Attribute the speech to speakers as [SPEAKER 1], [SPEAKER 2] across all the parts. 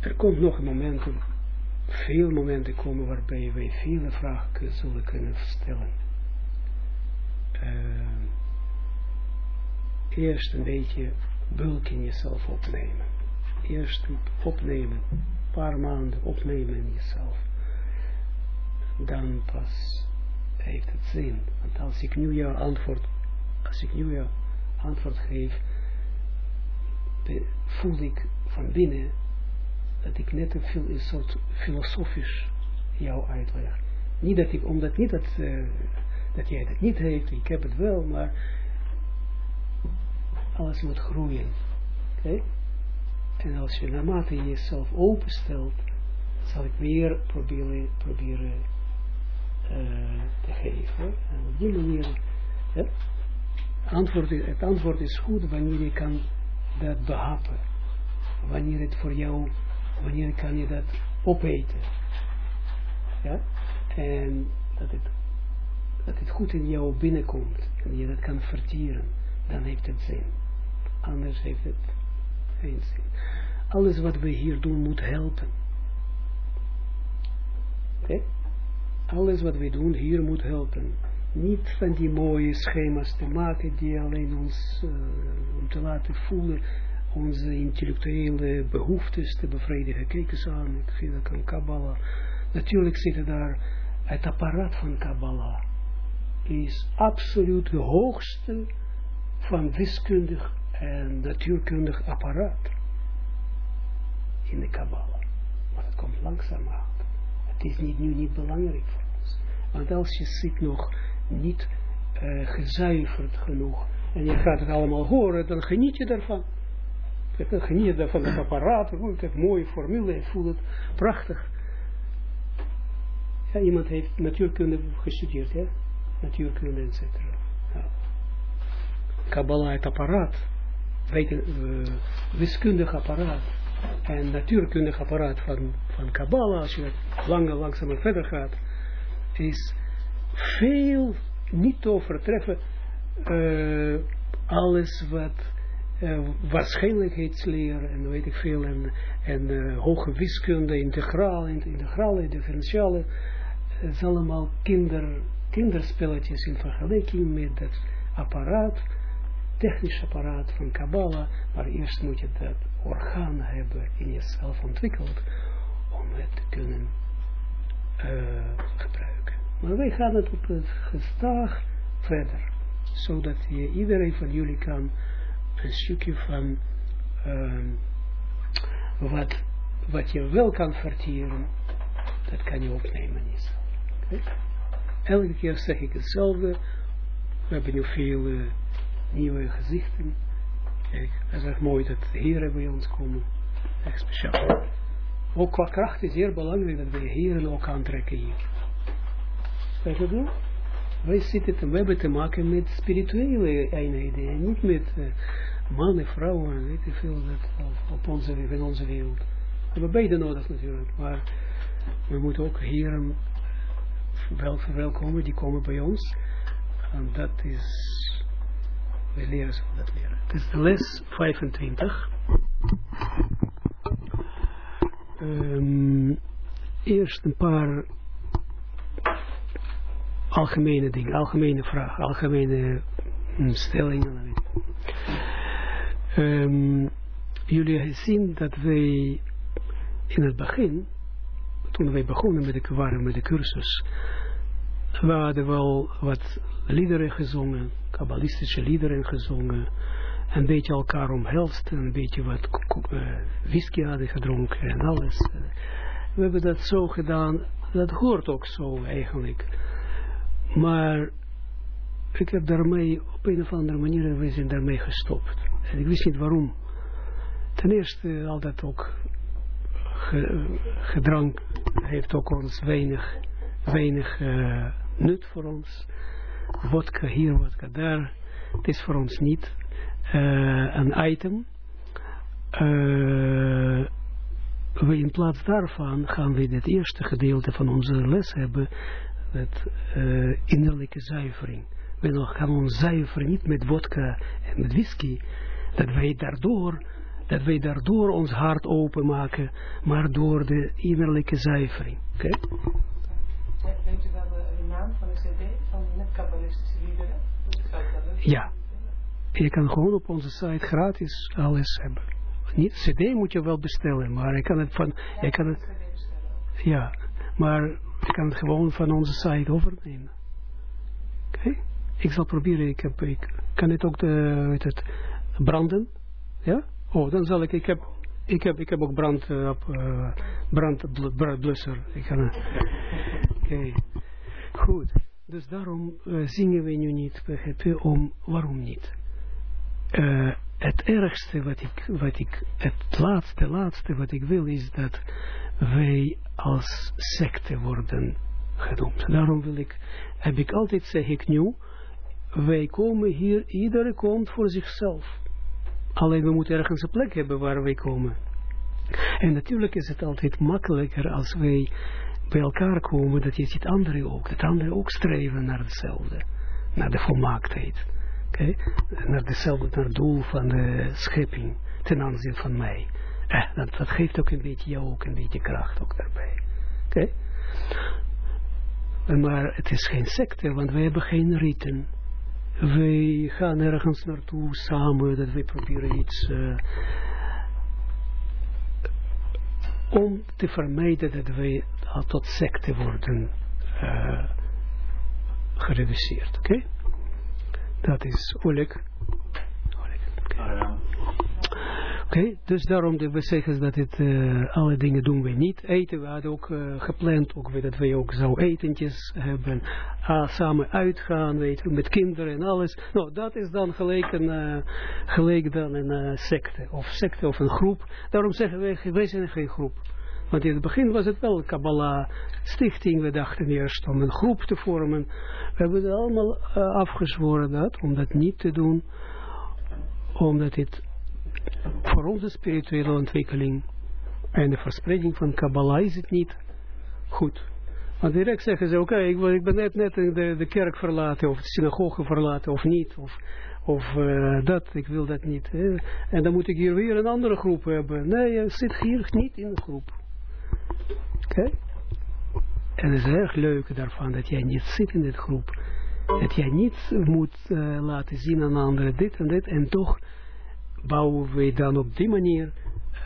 [SPEAKER 1] er komt nog een moment, veel momenten komen waarbij wij vele vragen zullen kunnen stellen. Uh, eerst een beetje bulk in jezelf opnemen. Eerst opnemen, een paar maanden opnemen in jezelf. Dan pas heeft het zin. Want als ik nu jouw antwoord, als ik nu jouw antwoord geef, voel ik van binnen dat ik net een, een soort filosofisch jou uitleg. Niet dat ik, omdat niet dat, uh, dat jij dat niet heeft, ik heb het wel, maar alles moet groeien. Oké? En als je naarmate je jezelf openstelt, zal ik meer proberen, proberen uh, te geven. En op die manier, ja, antwoord, het antwoord is goed wanneer je kan dat behappen. Wanneer het voor jou, wanneer kan je dat opeten. Ja? En dat het, dat het goed in jou binnenkomt. En je dat kan vertieren. Dan heeft het zin. Anders heeft het geen zin. Alles wat we hier doen moet helpen. Oké? Alles wat we doen hier moet helpen. Niet van die mooie schema's te maken die alleen ons, uh, te laten voelen, onze intellectuele behoeftes te bevredigen. Kijk eens aan, ik vind dat een Kabbalah. Natuurlijk zit daar het apparaat van Kabbalah. Is absoluut de hoogste van wiskundig en natuurkundig apparaat in de Kabbalah. Maar het komt langzaam aan. Het is niet, nu niet belangrijk voor ons. Want als je zit nog niet uh, gezuiverd genoeg en je gaat het allemaal horen, dan geniet je daarvan. Geniet daarvan het apparaat, ik heb mooie formule, ik voel het prachtig. Ja, iemand heeft natuurkunde gestudeerd, ja? natuurkunde, etc. Ja. Kabbalah, het apparaat, uh, wiskundig apparaat en natuurkundig apparaat van, van Kabbalah, als je langer langzamer verder gaat, is veel niet te overtreffen uh, alles wat uh, waarschijnlijkheidsleer en weet ik veel en, en uh, hoge wiskunde, integraal, integrale, differentiale, is allemaal kinder, kinderspelletjes in vergelijking met dat apparaat technisch apparaat van Kabbalah, maar eerst moet je dat orgaan hebben in jezelf ontwikkeld om het te kunnen gebruiken. Maar wij gaan het op het gestaag verder, zodat je, iedereen van jullie kan een stukje van uh, wat, wat je wel kan vertieren, dat kan je opnemen jezelf. Okay? Elke keer zeg ik hetzelfde. We hebben nu veel uh, nieuwe gezichten. Kijk, het is echt mooi dat de heren bij ons komen. Echt speciaal. Ook qua kracht is zeer belangrijk dat we heren ook aantrekken hier. Weet je dat? Wij zitten, we hebben te maken met spirituele eenheden en niet met uh, mannen, vrouwen, weet je veel, dat op onze, in onze wereld. We hebben beide nodig natuurlijk, maar we moeten ook heren wel verwelkomen, die komen bij ons. En dat is we leren ze dat leren. Het is les 25. Um, eerst een paar algemene dingen, algemene vragen, algemene hm, stellingen. Um, jullie zien dat wij in het begin, toen wij begonnen met de, waren met de cursus, we hadden wel wat liederen gezongen, kabbalistische liederen gezongen, een beetje elkaar omhelst, een beetje wat uh, whisky hadden gedronken en alles. We hebben dat zo gedaan, dat hoort ook zo eigenlijk. Maar ik heb daarmee, op een of andere manier, we daarmee gestopt. En ik wist niet waarom. Ten eerste, al dat ook gedrank heeft ook ons weinig, weinig uh, nut voor ons vodka hier, vodka daar. Het is voor ons niet uh, een item. Uh, we in plaats daarvan gaan we het eerste gedeelte van onze les hebben, het innerlijke zuivering. We gaan ons zuiveren niet met vodka en met whisky, dat wij daardoor Dat wij daardoor ons hart openmaken, maar door de innerlijke zuivering. Oké?
[SPEAKER 2] Weet je wel de, naam van de cd van de kabbalistische liederen?
[SPEAKER 1] Ja. Je kan gewoon op onze site gratis alles hebben. Niet cd moet je wel bestellen, maar je kan het van... Ja, je kan het, ja, maar je kan het gewoon van onze site overnemen. Oké? Ik zal proberen, ik, heb, ik kan het ook de, weet het, branden. Ja? Oh, dan zal ik, ik heb, ik heb, ik heb ook brand, uh, uh, brandblusser. Ik kan, Oké, goed. Dus daarom zingen we nu niet, begrijp om, waarom niet? Het ergste wat ik, wat ik, het laatste, laatste wat ik wil is dat wij als secte worden genoemd. Daarom wil ik, heb ik altijd, zeg ik nu, wij komen hier, iedereen komt voor zichzelf. Alleen we moeten ergens een plek hebben waar wij komen. En natuurlijk is het altijd makkelijker als wij bij elkaar komen, dat je ziet anderen ook, dat anderen ook streven naar hetzelfde, naar de volmaaktheid. Okay? Naar dezelfde, naar doel van de schepping, ten aanzien van mij. Eh, dat, dat geeft ook een beetje jou ook een beetje kracht ook daarbij. Oké? Maar het is geen secte, want wij hebben geen riten wij gaan ergens naartoe samen, dat wij proberen iets om te vermijden dat wij tot secte worden gereduceerd. Oké? Okay? Dat is Oleg. Oleg. Oké, dus daarom de we zeggen dat het, uh, alle dingen doen we niet. Eten, we hadden ook uh, gepland ook, dat we ook zo etentjes hebben. Samen uitgaan, weet met kinderen en alles. Nou, dat is dan gelijk een, uh, gelijk dan een secte. Of secte of een groep. Daarom zeggen we, wij zijn geen groep. Want in het begin was het wel Kabbalah stichting. We dachten eerst om een groep te vormen. We hebben het allemaal afgezworen dat, om dat niet te doen. Omdat het voor onze spirituele ontwikkeling en de verspreiding van Kabbalah is het niet goed. Want direct zeggen ze, oké, ik, ben net, net de, de kerk verlaten, of de synagoge verlaten, of niet, of, of uh, dat, ik wil dat niet. Hè. En dan moet ik hier weer een andere groep hebben. Nee, je zit hier niet in de groep. Oké? En het is erg leuk daarvan, dat jij niet zit in dit groep. Dat jij niet moet uh, laten zien aan anderen dit en dit, en toch bouwen we dan op die manier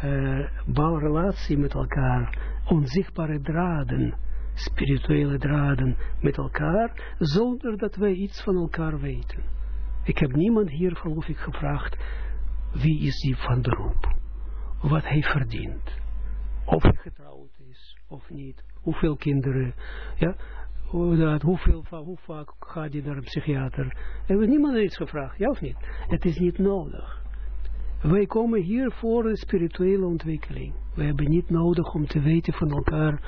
[SPEAKER 1] uh, bouwen relatie met elkaar, onzichtbare draden, spirituele draden met elkaar, zonder dat wij iets van elkaar weten. Ik heb niemand hier geloof ik gevraagd, wie is die van de roep? Wat hij verdient? Of hij getrouwd is, of niet? Hoeveel kinderen, ja? Dat, hoeveel, hoe vaak gaat hij naar een psychiater? Hebben niemand iets gevraagd, ja of niet? Het is niet nodig. Wij komen hier voor spirituele ontwikkeling. We hebben niet nodig om te weten van elkaar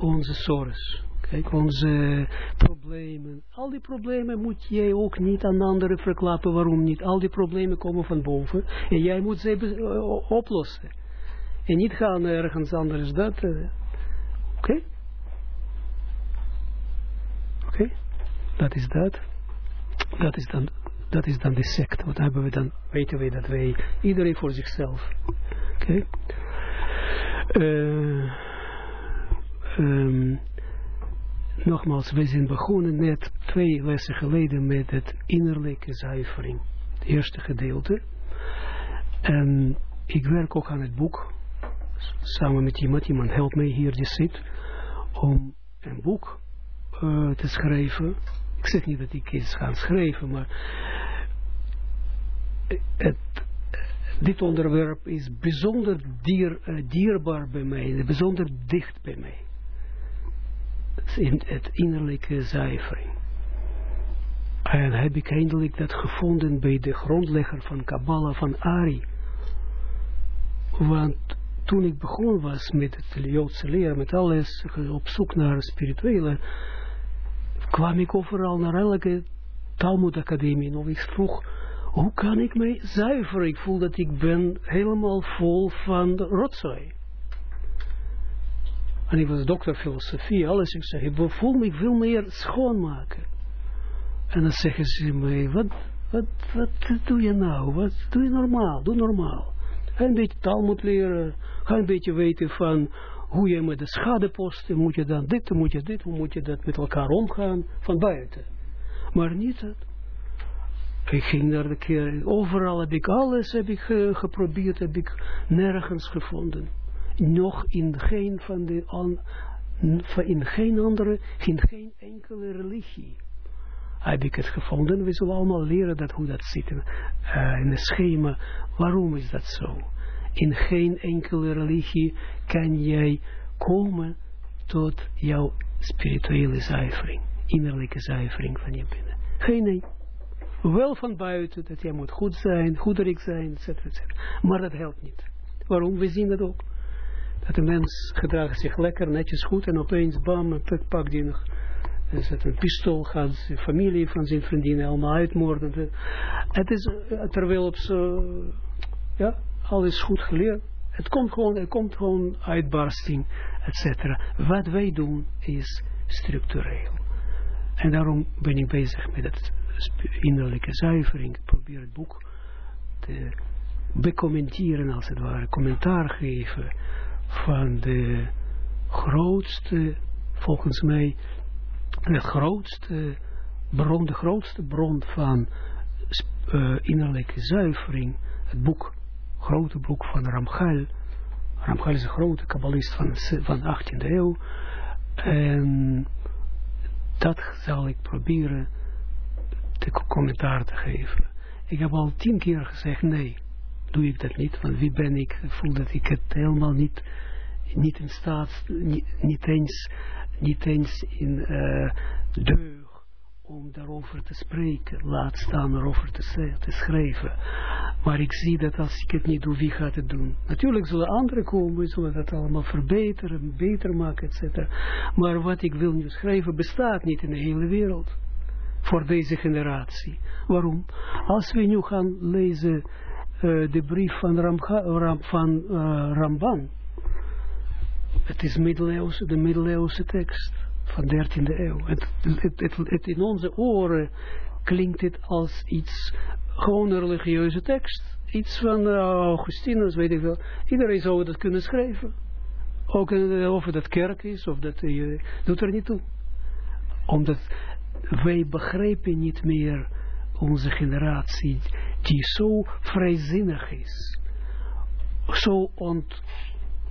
[SPEAKER 1] onze zorgen. Kijk, onze problemen. Al die problemen moet jij ook niet aan anderen verklappen. Waarom niet? Al die problemen komen van boven. En jij moet ze uh, oplossen. En niet gaan ergens anders dat. Uh, Oké? Oké? Dat is dat. Dat is dan dat is dan de sect. Wat hebben we dan? Weten we dat wij, iedereen voor zichzelf. Oké. Uh, um, nogmaals, we zijn begonnen net twee lessen geleden met het innerlijke zuivering. Het eerste gedeelte. En ik werk ook aan het boek. Samen met iemand, iemand helpt mij hier die zit. Om een boek uh, te schrijven. Ik zeg niet dat ik iets ga schrijven, maar dit onderwerp is bijzonder dier, uh, dierbaar bij mij, bijzonder dicht bij mij. Het, het innerlijke zuivering. En heb ik eindelijk dat gevonden bij de grondlegger van Kabbalah van Ari. Want toen ik begon was met het Joodse leren, met alles, op zoek naar spirituele, kwam ik overal naar elke Talmud Academie. Of ik vroeg, hoe kan ik mij zuiveren? Ik voel dat ik ben helemaal vol van rotzooi. En ik was dokter filosofie, alles. Ik zeg, ik voel me veel meer schoonmaken. En dan zeggen ze mij, wat, wat, wat doe je nou? Wat doe je normaal? Doe normaal. Ga een beetje taal moet leren. Ga een beetje weten van hoe je met de schadeposten, moet je dan dit, moet je dit, hoe moet je dat met elkaar omgaan, van buiten. Maar niet dat. Ik ging daar de keer, overal heb ik alles heb ik geprobeerd, heb ik nergens gevonden. Nog in geen van de, an, in geen andere, in geen enkele religie heb ik het gevonden. We zullen allemaal leren dat, hoe dat zit uh, in het schema. Waarom is dat zo? In geen enkele religie kan jij komen tot jouw spirituele zuivering, innerlijke zuivering van je binnen. Geen nee. Wel van buiten, dat jij moet goed zijn, goederik zijn, etc. Maar dat helpt niet. Waarom? We zien dat ook. Dat de mens gedraagt zich lekker, netjes goed en opeens bam, pak die nog er zet een pistool, gaat zijn familie van zijn vriendinnen allemaal uitmoorden. Het is, terwijl op zo, ja, alles goed geleerd. Het komt gewoon, het komt gewoon uitbarsting, etc. Wat wij doen is structureel. En daarom ben ik bezig met het innerlijke zuivering. Ik probeer het boek te becommenteren, als het ware, commentaar geven van de grootste, volgens mij, de grootste bron, de grootste bron van uh, innerlijke zuivering, het boek, grote boek van Ramchal. Ramchal is een grote kabbalist van, van de 18e eeuw. En dat zal ik proberen te commentaar te geven. Ik heb al tien keer gezegd, nee, doe ik dat niet, want wie ben ik? Ik voel dat ik het helemaal niet, niet in staat, niet, niet eens niet eens in uh, deug om daarover te spreken, laat staan erover te, te schrijven. Maar ik zie dat als ik het niet doe, wie gaat het doen? Natuurlijk zullen anderen komen, zullen dat allemaal verbeteren, beter maken, etc. Maar wat ik wil nu schrijven bestaat niet in de hele wereld. Voor deze generatie. Waarom? Als we nu gaan lezen uh, de brief van, van uh, Ramban, het is middeleeuwse, de middeleeuwse tekst van de 13e eeuw. Het, het, het, in onze oren klinkt het als iets, gewoon een religieuze tekst. Iets van uh, Augustinus, weet ik wel. Iedereen zou dat kunnen schrijven. Ook uh, of het kerk is, of dat uh, doet er niet toe. Omdat wij begrijpen niet meer onze generatie, die zo vrijzinnig is. Zo ont,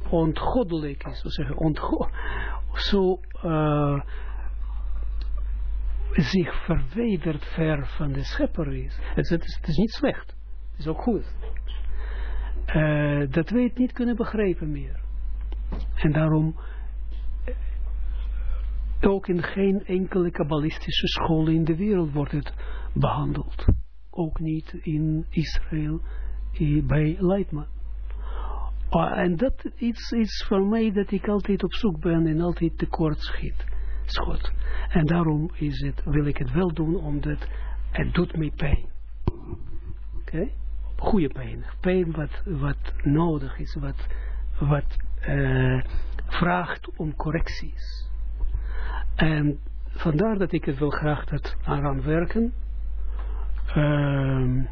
[SPEAKER 1] ontgoddelijk is, zeggen, ontgo zo uh, zich verwijderd ver van de schepper is. Het, is. het is niet slecht, het is ook goed. Uh, dat wij het niet kunnen begrijpen meer. En daarom ook in geen enkele kabbalistische school in de wereld wordt het behandeld. Ook niet in Israël bij Leitman. Oh, en dat is voor mij dat ik altijd op zoek ben en altijd tekort schiet. Schot. En daarom is het, wil ik het wel doen, omdat het doet mij pijn. Oké? Goede pijn. Pijn wat, wat nodig is, wat, wat uh, vraagt om correcties. En vandaar dat ik het wil graag dat aan werken. Uh,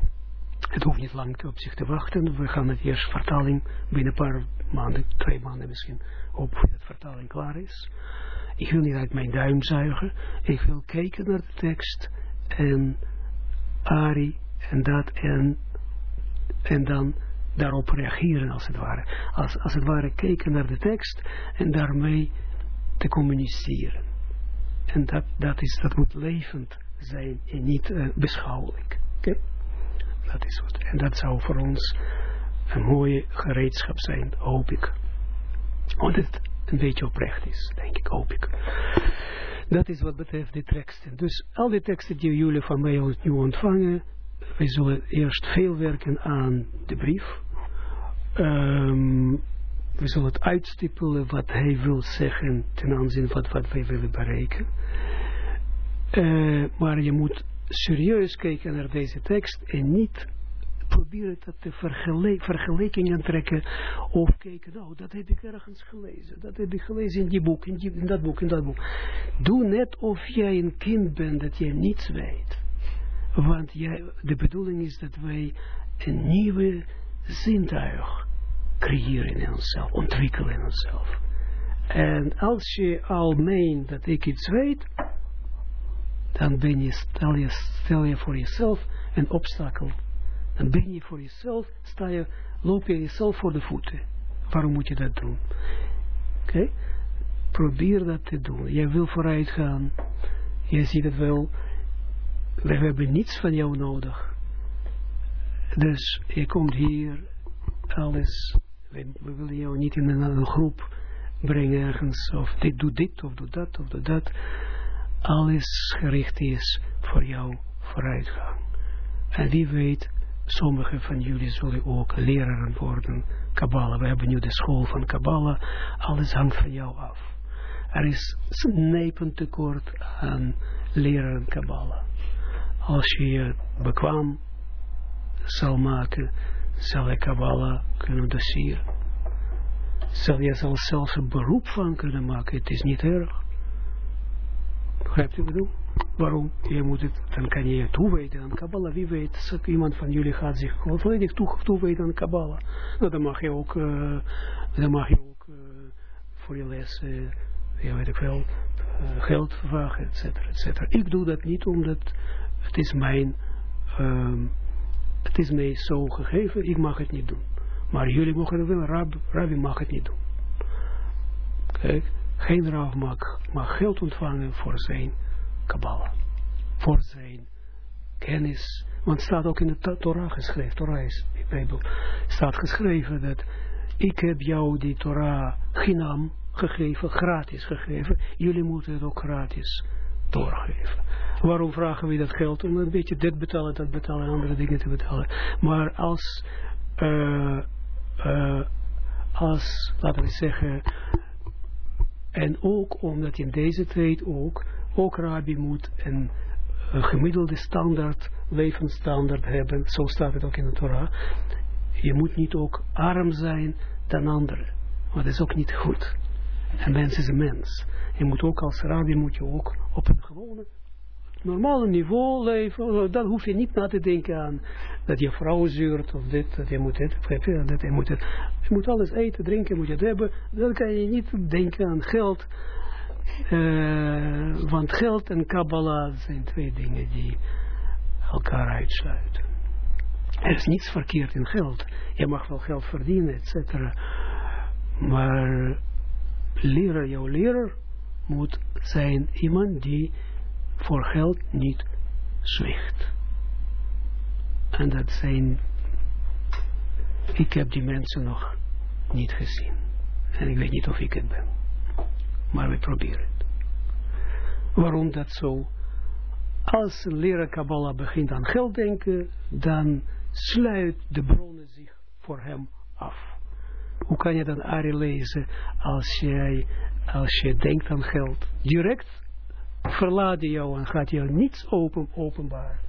[SPEAKER 1] het hoeft niet lang op zich te wachten. We gaan het eerst vertaling binnen een paar maanden, twee maanden misschien, hoop dat vertaling klaar is. Ik wil niet uit mijn duim zuigen. Ik wil kijken naar de tekst en Ari en dat en, en dan daarop reageren als het ware. Als, als het ware kijken naar de tekst en daarmee te communiceren. En dat, dat, is, dat moet levend zijn en niet uh, beschouwelijk. Oké? Dat is wat. En dat zou voor ons een mooie gereedschap zijn, hoop ik. Want het een beetje oprecht is, denk ik, hoop ik. Dat is wat betreft de teksten. Dus al die teksten die jullie van mij nu ontvangen, wij zullen eerst veel werken aan de brief. Um, we zullen het uitstippelen wat hij wil zeggen ten aanzien van wat wij willen bereiken. Uh, maar je moet serieus kijken naar deze tekst en niet proberen dat te vergelijk, vergelijkingen trekken of kijken, nou, dat heb ik ergens gelezen, dat heb ik gelezen in die boek, in, die, in dat boek, in dat boek. Doe net of jij een kind bent dat jij niets weet. Want jij, de bedoeling is dat wij een nieuwe zintuig creëren in onszelf, ontwikkelen in onszelf. En als je al meent dat ik iets weet, dan ben je, stel je, voor jezelf een obstakel. Dan ben je voor jezelf, sta je, loop je jezelf voor de voeten. Waarom moet je dat doen? Oké? Probeer dat te doen. Jij wil vooruit gaan. Je ziet het wel. We hebben niets van jou nodig. Dus je komt hier, alles. We, we willen jou niet in een, een groep brengen ergens. Of dit doe dit, of doe dat, of doe dat. Alles gericht is voor jou vooruitgang. En wie weet, sommigen van jullie zullen ook leraren worden. Kabbalah, we hebben nu de school van Kabbalah. Alles hangt van jou af. Er is snijpend tekort aan leraren Kabbalah. Als je je bekwaam zal maken, zal je Kabbalah kunnen doseren. Zal je zelfs een beroep van kunnen maken. Het is niet erg. Begrijpt u bedoel? Waarom? Je moet het, dan kan je je toeweten aan Kabbalah. Wie weet, iemand van jullie gaat zich volledig toe, toeweten aan Kabbalah. Nou, dan mag je ook, uh, dan mag je ook uh, voor je les, uh, ja, weet ik wel, geld vragen, et cetera, et cetera. Ik doe dat niet omdat het is mijn, um, het is mij zo gegeven, ik mag het niet doen. Maar jullie mogen het wel, Rab, Rabbi mag het niet doen. Kijk, geen Rav mag, geld ontvangen voor zijn Kabbalah. Voor zijn kennis. Want het staat ook in de Torah geschreven. Torah is, de Bijbel. staat geschreven dat ik heb jou die Torah ginam gegeven, gratis gegeven. Jullie moeten het ook gratis doorgeven. Waarom vragen we dat geld? Om een beetje dit betalen, dat betalen, andere dingen te betalen. Maar als, uh, uh, als, laten we zeggen, en ook omdat in deze tijd ook, ook Rabbi moet een, een gemiddelde standaard, levensstandaard hebben, zo staat het ook in de Torah. Je moet niet ook arm zijn dan anderen, want dat is ook niet goed. Een mens is een mens. Je moet ook als rabbi moet je ook op een gewone normale niveau leven, dan hoef je niet na te denken aan dat je vrouw zuurt of dit, dat je moet dit, dat je moet het. Je moet alles eten, drinken, moet je het hebben. Dan kan je niet denken aan geld. Uh, want geld en Kabbalah zijn twee dingen die elkaar uitsluiten. Er is niets verkeerd in geld. Je mag wel geld verdienen, et cetera. Maar leraar, jouw leraar moet zijn iemand die voor geld niet zwicht. En dat zijn, ik heb die mensen nog niet gezien. En ik weet niet of ik het ben. Maar we proberen het. Waarom dat zo? Als een leraar Kabbalah begint aan geld denken, dan sluit de bronnen zich voor hem af. Hoe kan je dan Ari lezen als jij, als je denkt aan geld? Direct verlaat jou en gaat jou niets open, openbaar.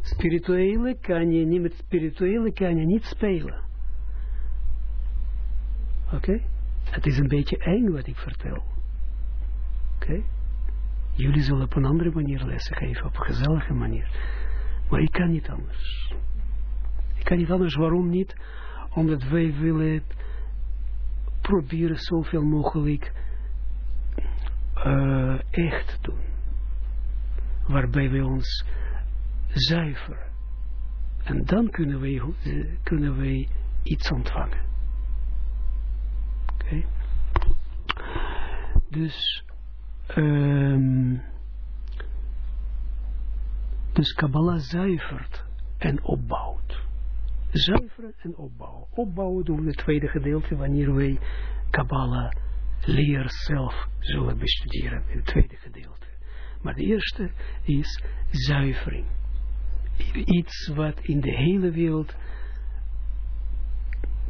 [SPEAKER 1] Spirituele kan je niet, met spirituele kan je niet spelen. Oké? Het is een beetje eng wat ik vertel. Oké? Jullie zullen op een andere manier lessen geven, op een gezellige manier. Maar ik kan niet anders. Ik kan niet anders, waarom niet? Omdat wij willen proberen zoveel mogelijk uh, echt doen. Waarbij we ons zuiveren. En dan kunnen wij, kunnen wij iets ontvangen. Oké. Dus, um, dus Kabbalah zuivert en opbouwt. Zuiveren en opbouwen. Opbouwen doen we het tweede gedeelte wanneer wij Kabbalah leer zelf zullen bestuderen in het tweede gedeelte. Maar de eerste is zuivering. Iets wat in de hele wereld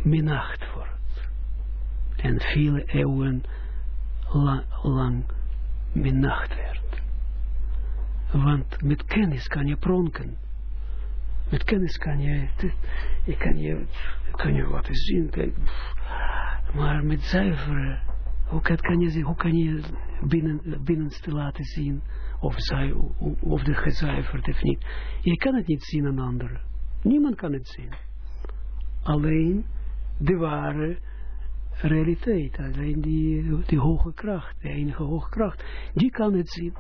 [SPEAKER 1] minacht wordt. En vele eeuwen lang, lang minacht werd. Want met kennis kan je pronken. Met kennis kan je, je kan je, kan je laten zien. Kijk, maar met zuiveren hoe kan je, hoe kan je binnen, binnenste laten zien of, zij, of de gezuiverd of niet? Je kan het niet zien aan anderen. Niemand kan het zien. alleen de ware realiteit. Alleen die, die hoge kracht, de enige hoge kracht, die kan het zien.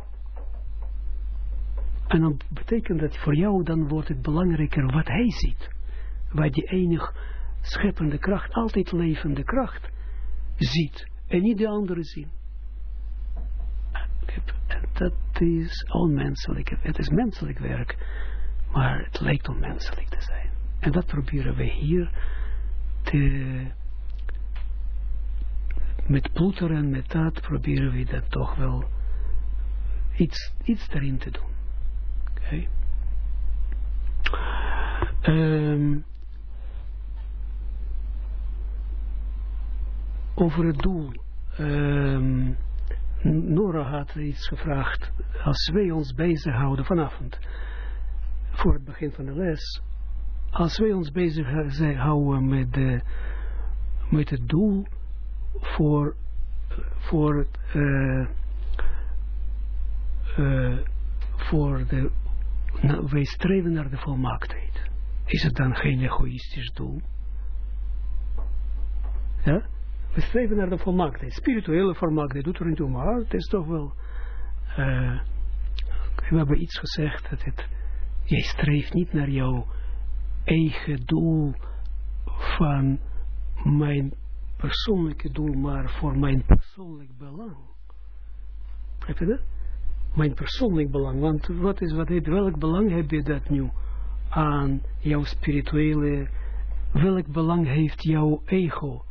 [SPEAKER 1] En dan betekent dat voor jou, dan wordt het belangrijker wat hij ziet. Wat die enige scheppende kracht, altijd levende kracht, ziet. En niet de andere zien. Dat is onmenselijk. Het is menselijk werk. Maar het lijkt onmenselijk te zijn. En dat proberen we hier te, met ploeteren en met dat proberen we dat toch wel iets, iets erin te doen. Oké. Okay. Um, over het doel. Um, Nora had iets gevraagd. Als wij ons bezighouden vanavond, voor het begin van de les, als wij ons bezighouden met, de, met het doel voor, voor, uh, uh, voor de, nou, wij streven naar de volmaaktheid. Is het dan geen egoïstisch doel? Ja? We streven naar de volmaaktheid. Spirituele volmaaktheid doet er niet toe, maar het is toch wel... Uh, we hebben iets gezegd dat het... Jij streeft niet naar jouw eigen doel van mijn persoonlijke doel, maar voor mijn persoonlijk belang. Heb je dat? Mijn persoonlijk belang. Want wat is wat welk belang heb je dat nu aan jouw spirituele, welk belang heeft jouw ego?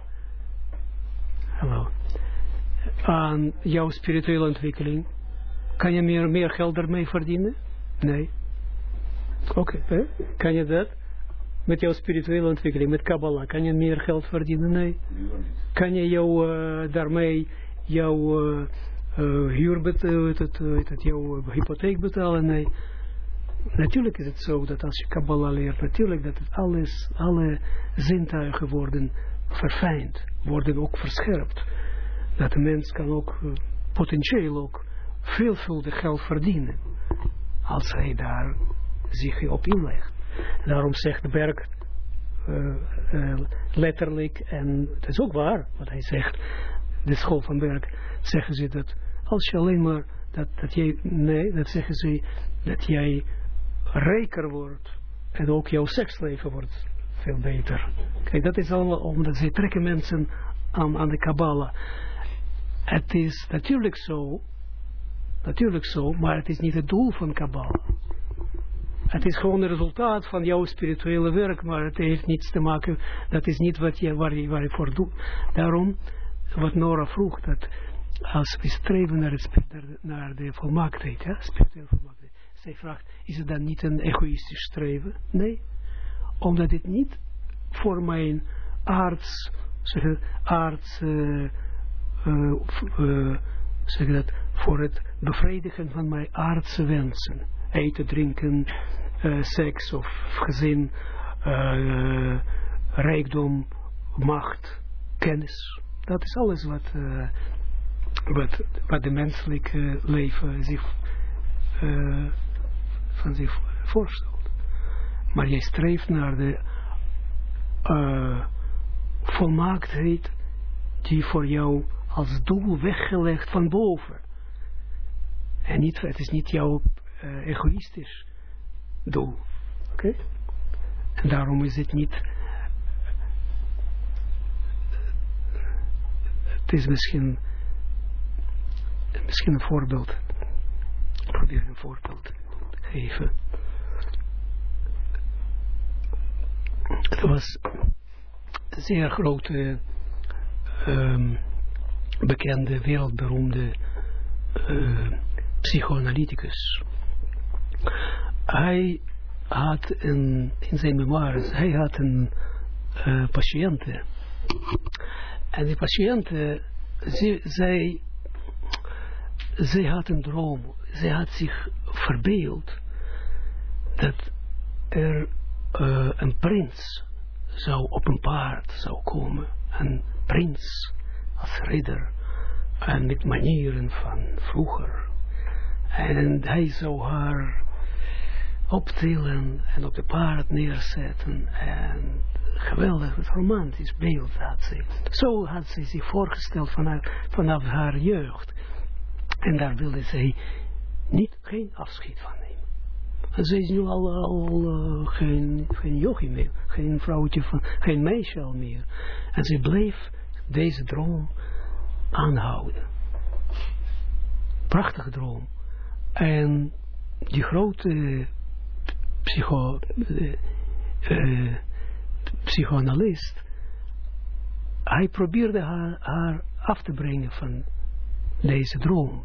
[SPEAKER 1] Hallo. Aan jouw spirituele ontwikkeling. Kan je meer, meer geld ermee verdienen? Nee. Oké, okay, kan je dat? Met jouw spirituele ontwikkeling, met Kabbalah, kan je meer geld verdienen? Nee. Kan je jou, uh, daarmee jouw uh, uh, huur betalen, jouw hypotheek betalen? Nee. Natuurlijk is het zo dat als je Kabbalah leert, natuurlijk dat het alles, alle zintuigen worden verfijnd, worden ook verscherpt. Dat de mens kan ook uh, potentieel ook veelvuldig geld verdienen. Als hij daar zich op inlegt. Daarom zegt de berg uh, uh, letterlijk, en het is ook waar wat hij zegt, de school van Berg, zeggen ze dat als je alleen maar, dat, dat jij, nee, dat zeggen ze, dat jij rijker wordt en ook jouw seksleven wordt veel beter. Kijk, dat is allemaal omdat ze trekken mensen aan, aan de Kabbalah. Het is natuurlijk zo, natuurlijk zo, maar het is niet het doel van Kabbalah. Het is gewoon een resultaat van jouw spirituele werk, maar het heeft niets te maken, dat is niet wat je, waar, je, voor doet. Daarom, wat Nora vroeg, dat als we streven naar, het, naar de volmaaktheid, ja, spirituele volmaaktheid, zij vraagt, is het dan niet een egoïstisch streven? Nee, omdat dit niet voor mijn arts, zeg arts, uh, uh, uh, zeg dat, voor het bevredigen van mijn aardse wensen. Eten, drinken, seks of gezin, rijkdom, macht, kennis. Dat is alles wat, wat, wat de menselijke leven zich, van zich voorstelt. Maar jij streeft naar de uh, volmaaktheid die voor jou als doel weggelegd van boven. En niet, het is niet jouw uh, egoïstisch doel. Oké? En daarom is het niet... Het is misschien... Misschien een voorbeeld. Ik probeer een voorbeeld Het was een zeer grote, um, bekende, wereldberoemde uh, psychoanalyticus. Hij had in zijn memoires, hij had een uh, patiënte. En die patiënte, zij, zij had een droom. Zij had zich verbeeld dat er uh, een prins zou op een paard zou komen. Een prins als ridder. En met manieren van vroeger. En hij zou haar optillen en op de paard neerzetten. En geweldig, het romantisch beeld had ze. Zo had ze zich voorgesteld vanaf, vanaf haar jeugd. En daar wilde zij niet, geen afscheid van nemen. En ze is nu al, al uh, geen, geen yogi meer, geen vrouwtje van, geen meisje al meer. En ze bleef deze droom aanhouden. Prachtige droom. En die grote psycho, uh, uh, psychoanalist, hij probeerde haar, haar af te brengen van deze droom,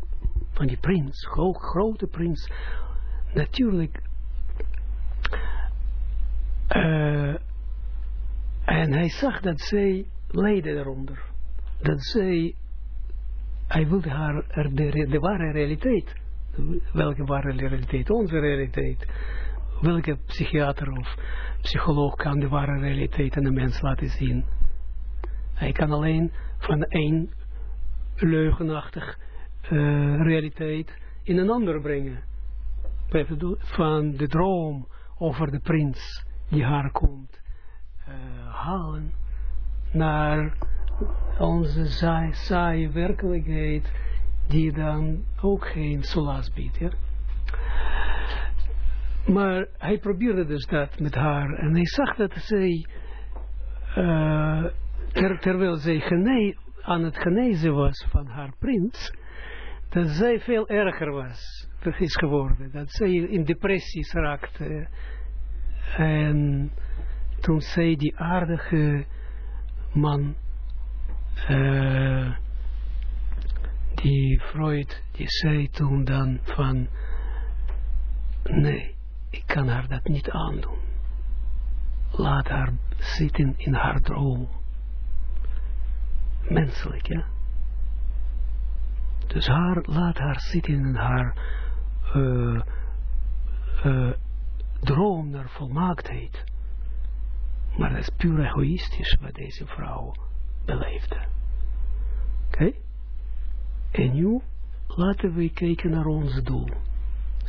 [SPEAKER 1] van die prins, gro grote prins. Natuurlijk, uh, en hij zag dat zij leden eronder. Dat zij, hij wilde haar de, de ware realiteit, welke ware realiteit, onze realiteit, welke psychiater of psycholoog kan de ware realiteit aan de mens laten zien. Hij kan alleen van één leugenachtig uh, realiteit in een ander brengen. Van de droom over de prins die haar komt uh, halen naar onze saai, saaie werkelijkheid die dan ook geen solaas biedt. Maar hij probeerde dus dat met haar. En hij zag dat zij, uh, ter, terwijl zij aan het genezen was van haar prins, dat zij veel erger was, is geworden. Dat zij in depressies raakte. En toen zij die aardige man, uh, die Freud, die zei toen dan van, nee, ik kan haar dat niet aandoen. Laat haar zitten in haar droom. Menselijk, ja. Dus haar, laat haar zitten in haar uh, uh, droom naar volmaaktheid. Maar dat is puur egoïstisch wat deze vrouw beleefde. Oké? En nu laten we kijken naar ons doel.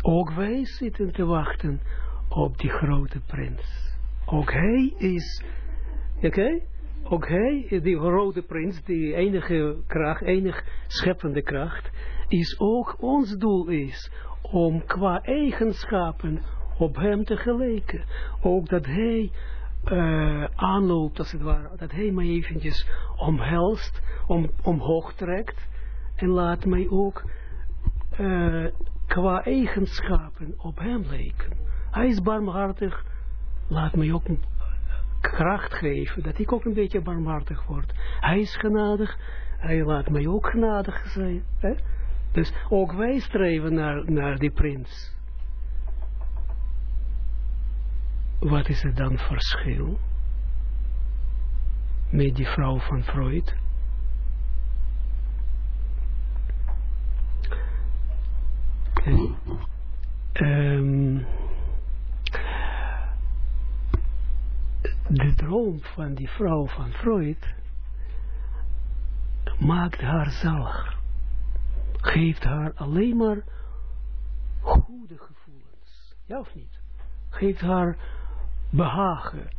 [SPEAKER 1] Ook wij zitten te wachten op die grote prins. Ook hij is, oké? Ook hij, die grote prins, die enige kracht, enig scheppende kracht, is ook ons doel is om qua eigenschappen op hem te gelijken. Ook dat hij uh, aanloopt, als het ware, dat hij mij eventjes omhelst, om, omhoog trekt en laat mij ook uh, qua eigenschappen op hem lijken. Hij is barmhartig, laat mij ook kracht geven, dat ik ook een beetje barmhartig word. Hij is genadig, hij laat mij ook genadig zijn. Hè? Dus ook wij streven naar, naar die prins. Wat is het dan verschil met die vrouw van Freud? Um, de droom van die vrouw van Freud maakt haar zalig. Geeft haar alleen maar goede gevoelens. Ja of niet? Geeft haar behagen.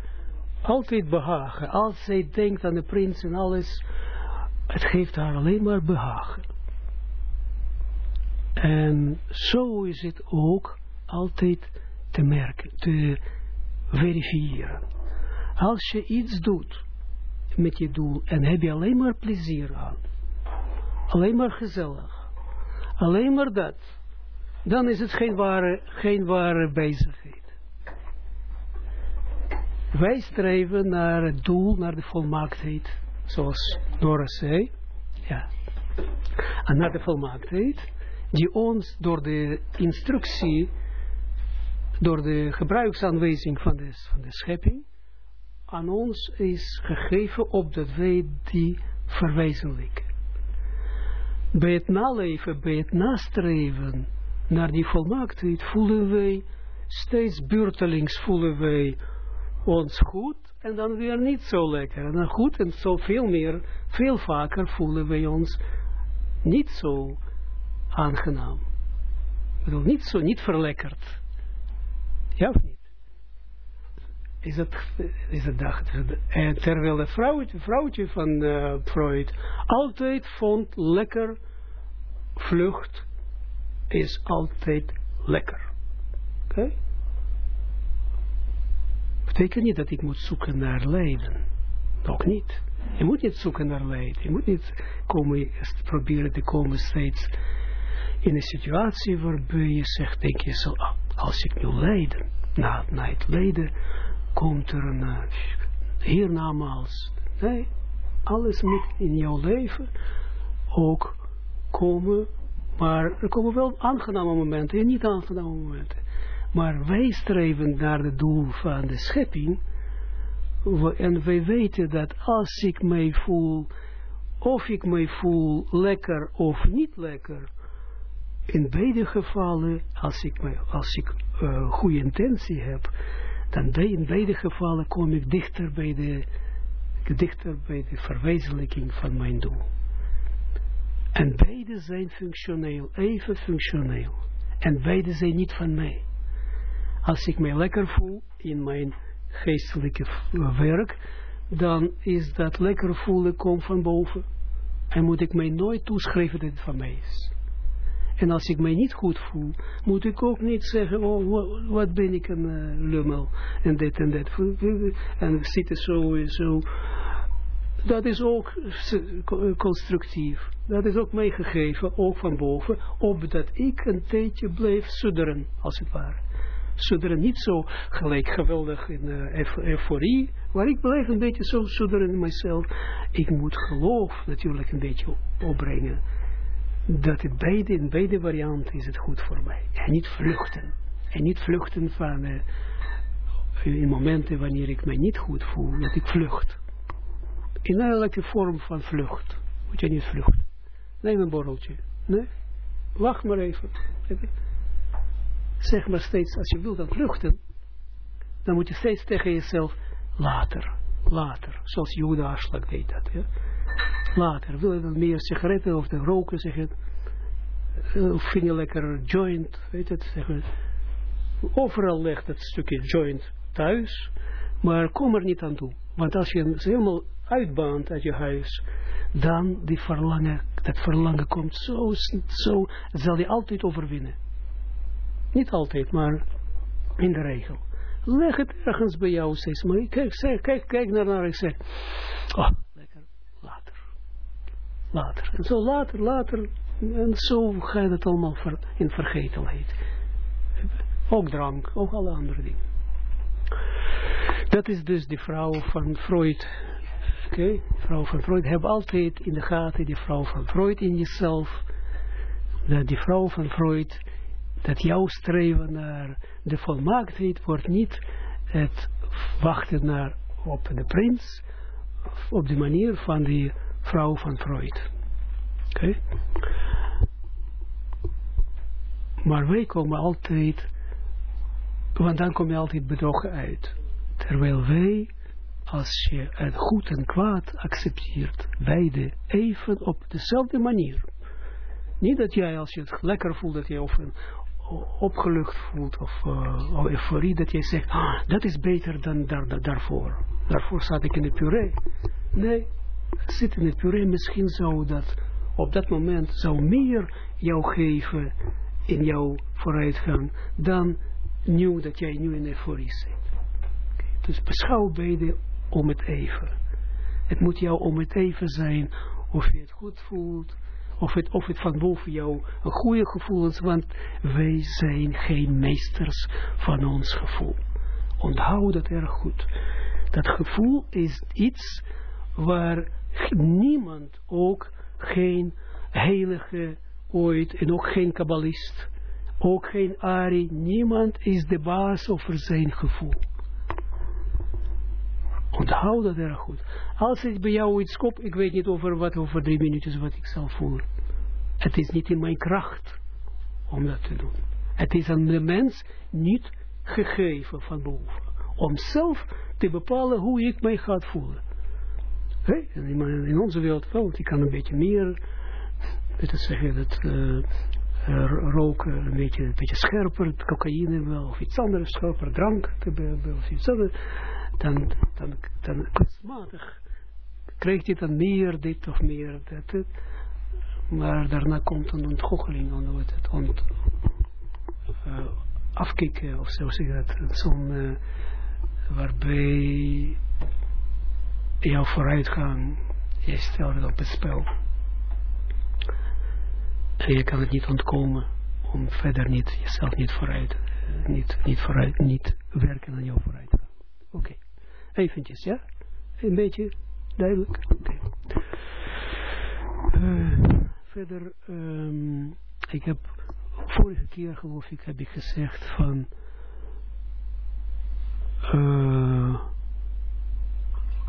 [SPEAKER 1] Altijd behagen. Als zij denkt aan de prins en alles, het geeft haar alleen maar behagen. En zo is het ook altijd te merken, te verifiëren. Als je iets doet met je doel en heb je alleen maar plezier aan, alleen maar gezellig, alleen maar dat, dan is het geen ware, geen ware bezigheid. Wij streven naar het doel, naar de volmaaktheid, zoals Nora zei, ja, en naar de volmaaktheid, die ons door de instructie, door de gebruiksaanwijzing van de, van de schepping, aan ons is gegeven opdat wij die verwezenlijken. Bij het naleven, bij het nastreven naar die volmaaktheid voelen wij, steeds beurtelings voelen wij ons goed en dan weer niet zo lekker. En dan goed en zo veel meer, veel vaker voelen wij ons niet zo aangenaam. Ik bedoel, niet zo, niet verlekkerd. Ja of niet? Is het, is het dag. En terwijl het vrouwtje, vrouwtje van uh, Freud altijd vond lekker vlucht is altijd lekker. Oké? Betekent niet dat ik moet zoeken naar lijden. Ook niet. Je moet niet zoeken naar lijden. Je moet niet komen, proberen te komen steeds in een situatie waarbij je zegt, denk je zo, ah, als ik nu lijden, na, na het lijden, komt er een hiernamaals. Nee, alles moet in jouw leven ook komen, maar er komen wel aangename momenten en niet aangename momenten. Maar wij streven naar het doel van de schepping, en wij weten dat als ik mij voel, of ik mij voel lekker of niet lekker, in beide gevallen, als ik, mij, als ik uh, goede intentie heb, dan in beide gevallen kom ik dichter bij de, dichter bij de verwezenlijking van mijn doel. En beide zijn functioneel, even functioneel. En beide zijn niet van mij. Als ik mij lekker voel in mijn geestelijke werk, dan is dat lekker voelen komt van boven. En moet ik mij nooit toeschrijven dat het van mij is. En als ik mij niet goed voel, moet ik ook niet zeggen, oh, wat ben ik een uh, lummel, en dit en dat. En zitten zo en zo. Dat is ook constructief. Dat is ook meegegeven, ook van boven, opdat ik een tijdje bleef sudderen, als het ware. Sudderen niet zo gelijk geweldig in uh, euforie, maar ik blijf een beetje zo sudderen in mezelf. Ik moet geloof natuurlijk een beetje opbrengen dat het beide, in beide varianten is het goed voor mij. En niet vluchten. En niet vluchten van uh, in momenten wanneer ik mij niet goed voel, dat ik vlucht. In elke vorm van vlucht. Moet je niet vluchten. Neem een borreltje. Nee? Wacht maar even. Zeg maar steeds, als je wilt dan vluchten, dan moet je steeds tegen jezelf, later, later. Zoals Juda Aslak deed dat. Ja? Later. Wil je meer sigaretten of de roken, zeggen. Of vind je lekker joint, weet het, zeggen. Overal ligt dat stukje joint thuis, maar kom er niet aan toe. Want als je het helemaal uitbaant uit je huis, dan die verlangen, dat verlangen komt zo, zo, zal je altijd overwinnen. Niet altijd, maar in de regel. Leg het ergens bij jou, steeds maar. Kijk, kijk, kijk naar naar, ik zeg, oh, later. En zo later, later, en zo gaat het allemaal ver, in vergetelheid. Ook drank, ook alle andere dingen. Dat is dus de vrouw van Freud. Oké, vrouw van Freud. Heb altijd in de gaten die vrouw van Freud in jezelf. Dat die vrouw van Freud, dat jouw streven naar de volmaaktheid wordt niet het wachten naar op de prins, op de manier van die vrouw van Freud. Oké? Maar wij komen altijd, want dan kom je altijd bedrogen uit. Terwijl wij, als je het goed en kwaad accepteert, beide even op dezelfde manier. Niet dat jij, als je het lekker voelt, dat je of opgelucht voelt of, uh, euforie, dat jij zegt, ah, dat is beter dan daar, daarvoor. Daarvoor zat ik in de puree. Nee, zit in het puree, misschien zou dat op dat moment zou meer jou geven in jouw vooruitgang dan nu dat jij nu in euforie zit. Okay. Dus beschouw beide om het even. Het moet jou om het even zijn of je het goed voelt, of het, of het van boven jou een goede gevoel is, want wij zijn geen meesters van ons gevoel. Onthoud dat erg goed. Dat gevoel is iets waar niemand ook geen heilige ooit en ook geen kabbalist, ook geen Ari, niemand is de baas over zijn gevoel. Onthoud dat erg goed. Als het bij jou iets komt, ik weet niet over wat, over drie minuutjes wat ik zal voelen. Het is niet in mijn kracht om dat te doen. Het is aan de mens niet gegeven van boven. Om zelf te bepalen hoe ik mij ga voelen. In onze wereld wel, die kan een beetje meer, dat zeggen, dat, uh, uh, roken, een beetje, een beetje scherper, cocaïne wel, of iets anders, scherper drank, of iets anders, dan, dan, dan kunstmatig krijgt hij dan meer dit of meer dat, maar daarna komt een ontgoocheling, het ont, uh, afkicken, of zo zeg je dat, zo'n, waarbij jouw vooruitgang, je stelt het op het spel. En je kan het niet ontkomen om verder niet, jezelf niet vooruit, uh, niet, niet vooruit, niet werken aan jouw vooruitgang. Oké, eventjes, ja? Een beetje duidelijk? Okay. Uh, verder, um, ik heb vorige keer geloof ik, heb ik gezegd van uh,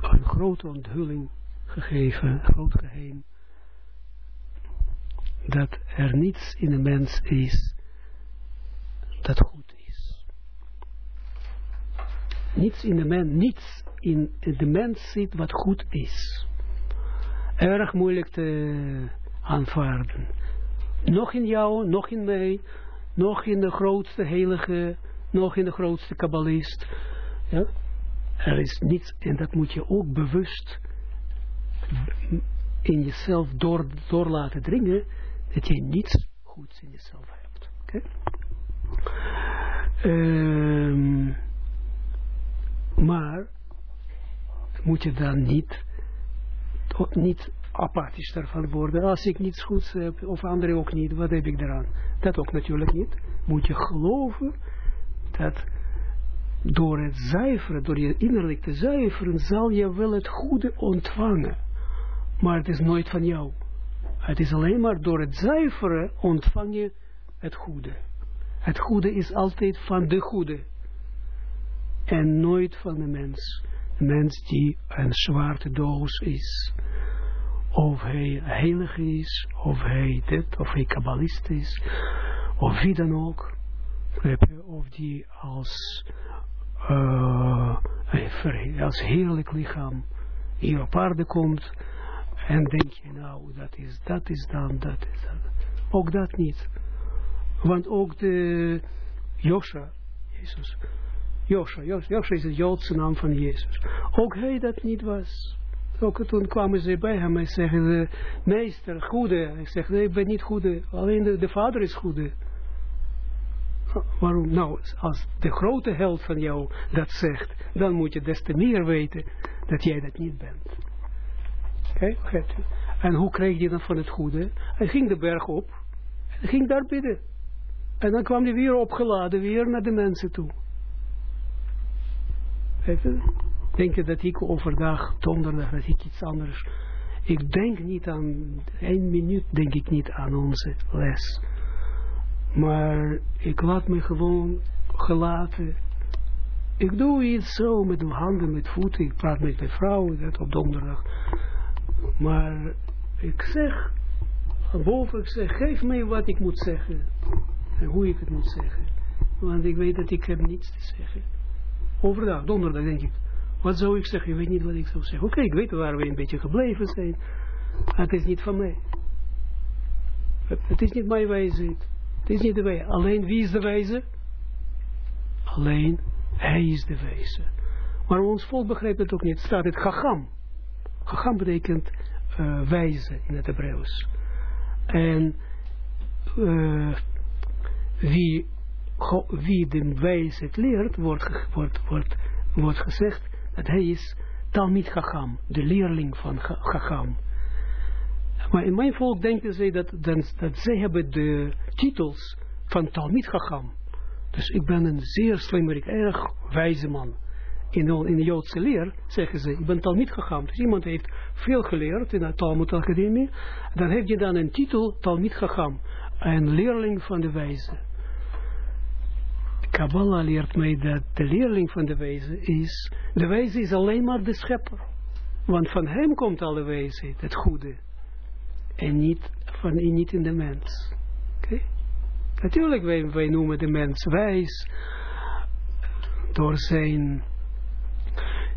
[SPEAKER 1] een grote onthulling gegeven, een groot geheim, dat er niets in de mens is dat goed is. Niets in de mens, niets in de mens zit wat goed is. Erg moeilijk te aanvaarden. Nog in jou, nog in mij, nog in de grootste heilige, nog in de grootste kabbalist. Ja? Er is niets, en dat moet je ook bewust in jezelf door, door laten dringen, dat je niets goeds in jezelf hebt. Oké? Ehm, maar moet je dan niet, niet apathisch daarvan worden. Als ik niets goeds heb, of anderen ook niet, wat heb ik eraan? Dat ook natuurlijk niet. Moet je geloven dat door het zuiveren, door je innerlijk te zuiveren, zal je wel het goede ontvangen. Maar het is nooit van jou. Het is alleen maar door het zuiveren ontvang je het goede. Het goede is altijd van de goede. En nooit van de mens. De mens die een zwarte doos is of hij heilig is, of hij dit, of hij kabbalist is, of wie dan ook, of die als, uh, als heerlijk lichaam hier op aarde komt, en denk je nou, dat is, dat is dan, dat is dan. Ook dat niet. Want ook de Josha, Jezus, Josha, Josha is de Joodse naam van Jezus. Ook hij dat niet was. Ook toen kwamen ze bij hem en zeggen, meester, goede. Hij zegt, nee, ik ben niet goede, alleen de, de vader is goede. Waarom? Nou, als de grote held van jou dat zegt, dan moet je des te meer weten dat jij dat niet bent. Oké, okay? En hoe kreeg je dan van het goede? Hij ging de berg op, en ging daar bidden. En dan kwam hij weer opgeladen, weer naar de mensen toe. Denk je dat ik overdag, donderdag, dat ik iets anders... Ik denk niet aan, één minuut denk ik niet aan onze les. Maar ik laat me gewoon gelaten. Ik doe iets zo met de handen, met voeten. Ik praat met mijn vrouw dat op donderdag. Maar ik zeg, boven ik zeg, geef mij wat ik moet zeggen. En hoe ik het moet zeggen. Want ik weet dat ik heb niets te zeggen. Overdag, donderdag denk ik. Wat zou ik zeggen? Je weet niet wat ik zou zeggen. Oké, ik weet waar we een beetje gebleven zijn. Maar het is niet van mij. Het, is niet mijn wijsheid. Het is niet de wijze. Alleen wie is de wijze? Alleen hij is de wijze. Maar ons volk begrijpt het ook niet. Het staat het gacham. Gacham betekent uh, wijze in het Hebreeuws. En uh, wie, wie de wijsheid leert, wordt, wordt, wordt, wordt gezegd dat hij is Talmid Chacham, de leerling van Chacham. Maar in mijn volk denken ze dat, dat, zij hebben de titels van Talmid Chacham. Dus ik ben een zeer slimmerik, erg wijze man. In de, in de Joodse leer zeggen ze, ik ben Talmid. Dus iemand heeft veel geleerd in de Talmud Academie. Dan heb je dan een titel Chacham. Een leerling van de wijze. Kabbalah leert mij dat de leerling van de wijze is, de wijze is alleen maar de schepper. Want van hem komt alle wijsheid, het goede. En niet, van, niet in de mens. Oké? Natuurlijk, wij, wij noemen de mens wijs door zijn,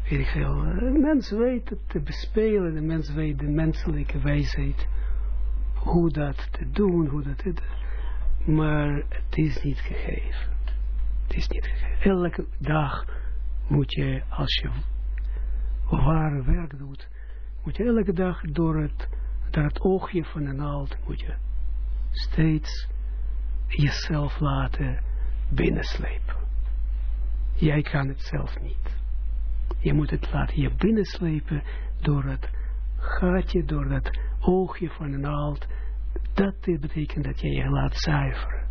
[SPEAKER 1] weet ik veel, de mens weet het te bespelen, de mens weet de menselijke wijsheid, hoe dat te doen, hoe dat te maar het is niet gegeven. Het is niet gegeven. Elke dag moet je, als je ware werk doet, moet je elke dag door het, door het oogje van een naald, moet je steeds jezelf laten binnenslepen. Jij kan het zelf niet. Je moet het laten je binnenslepen door het gaatje, door dat oogje van een naald. Dat betekent dat je je laat zuiveren.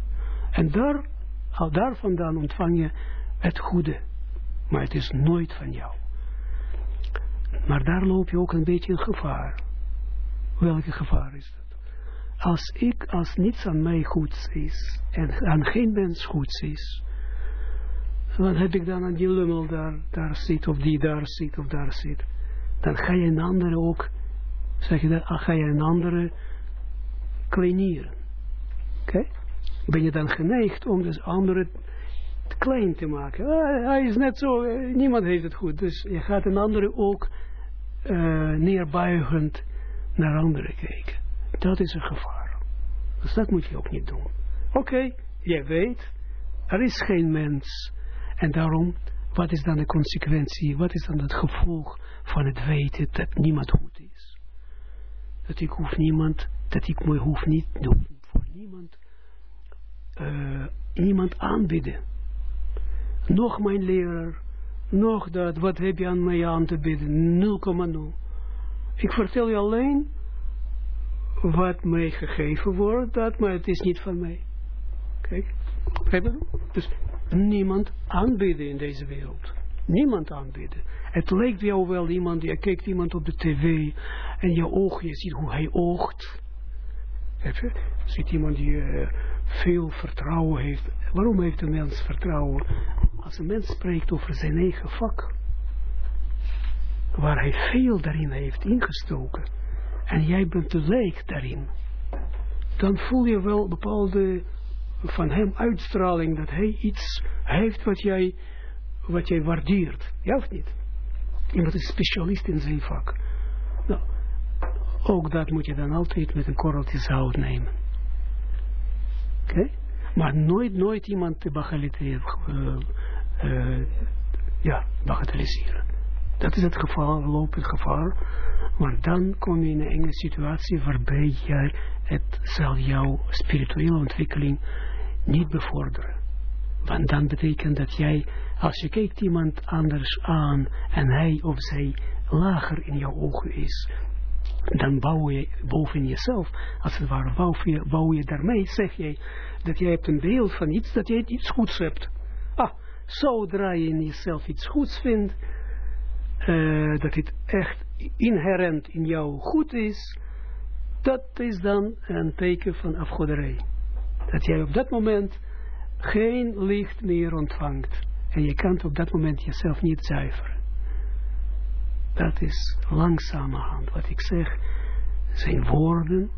[SPEAKER 1] En daar, al daar vandaan ontvang je het goede. Maar het is nooit van jou. Maar daar loop je ook een beetje een gevaar. Welke gevaar is dat? Als ik, als niets aan mij goed is, en aan geen mens goed is, wat heb ik dan aan die lummel daar, daar zit, of die daar zit, of daar zit? Dan ga je een andere ook, zeg je dat, ga je een andere kleineren. Oké? Ben je dan geneigd om dus anderen klein te maken. Ah, hij is net zo, eh, niemand heeft het goed. Dus je gaat een andere ook uh, neerbuigend naar anderen kijken. Dat is een gevaar. Dus dat moet je ook niet doen. Oké, okay, jij weet, er is geen mens. En daarom, wat is dan de consequentie? Wat is dan het gevolg van het weten dat niemand goed is? Dat ik hoef niemand, dat ik me hoef niet, voor niemand, uh, niemand aanbieden. Nog mijn leraar, nog dat, wat heb je aan mij aan te bieden? 0,0. Ik vertel je alleen wat mij gegeven wordt, dat, maar het is niet van mij. Kijk, dus niemand aanbieden in deze wereld. Niemand aanbieden. Het lijkt jou wel iemand, je kijkt iemand op de tv en je oog, je ziet hoe hij oogt. Je ziet iemand die uh, veel vertrouwen heeft. Waarom heeft een mens vertrouwen? Als een mens spreekt over zijn eigen vak, waar hij veel daarin heeft ingestoken, en jij bent te leeg daarin, dan voel je wel bepaalde van hem uitstraling dat hij iets heeft wat jij, wat jij waardeert. Ja of niet? Iemand is specialist in zijn vak. Nou, ook dat moet je dan altijd met een korreltje zout nemen. Oké? Maar nooit, nooit iemand te bagatelliseren. Uh, uh, ja, bagatelliseren. Dat is het gevaar, lopend gevaar. Maar dan kom je in een enge situatie waarbij jij, het zal jouw spirituele ontwikkeling niet bevorderen. Want dan betekent dat jij, als je kijkt iemand anders aan en hij of zij lager in jouw ogen is, dan bouw je boven jezelf, als het ware, bouw je, bouw je daarmee, zeg je, dat jij hebt een beeld van iets, dat jij iets goeds hebt. Ah, zodra je in jezelf iets goeds vindt, uh, dat het echt inherent in jou goed is, dat is dan een teken van afgoderij. Dat jij op dat moment geen licht meer ontvangt. En je kan op dat moment jezelf niet zuiveren. Dat is langzamerhand. Wat ik zeg, zijn woorden.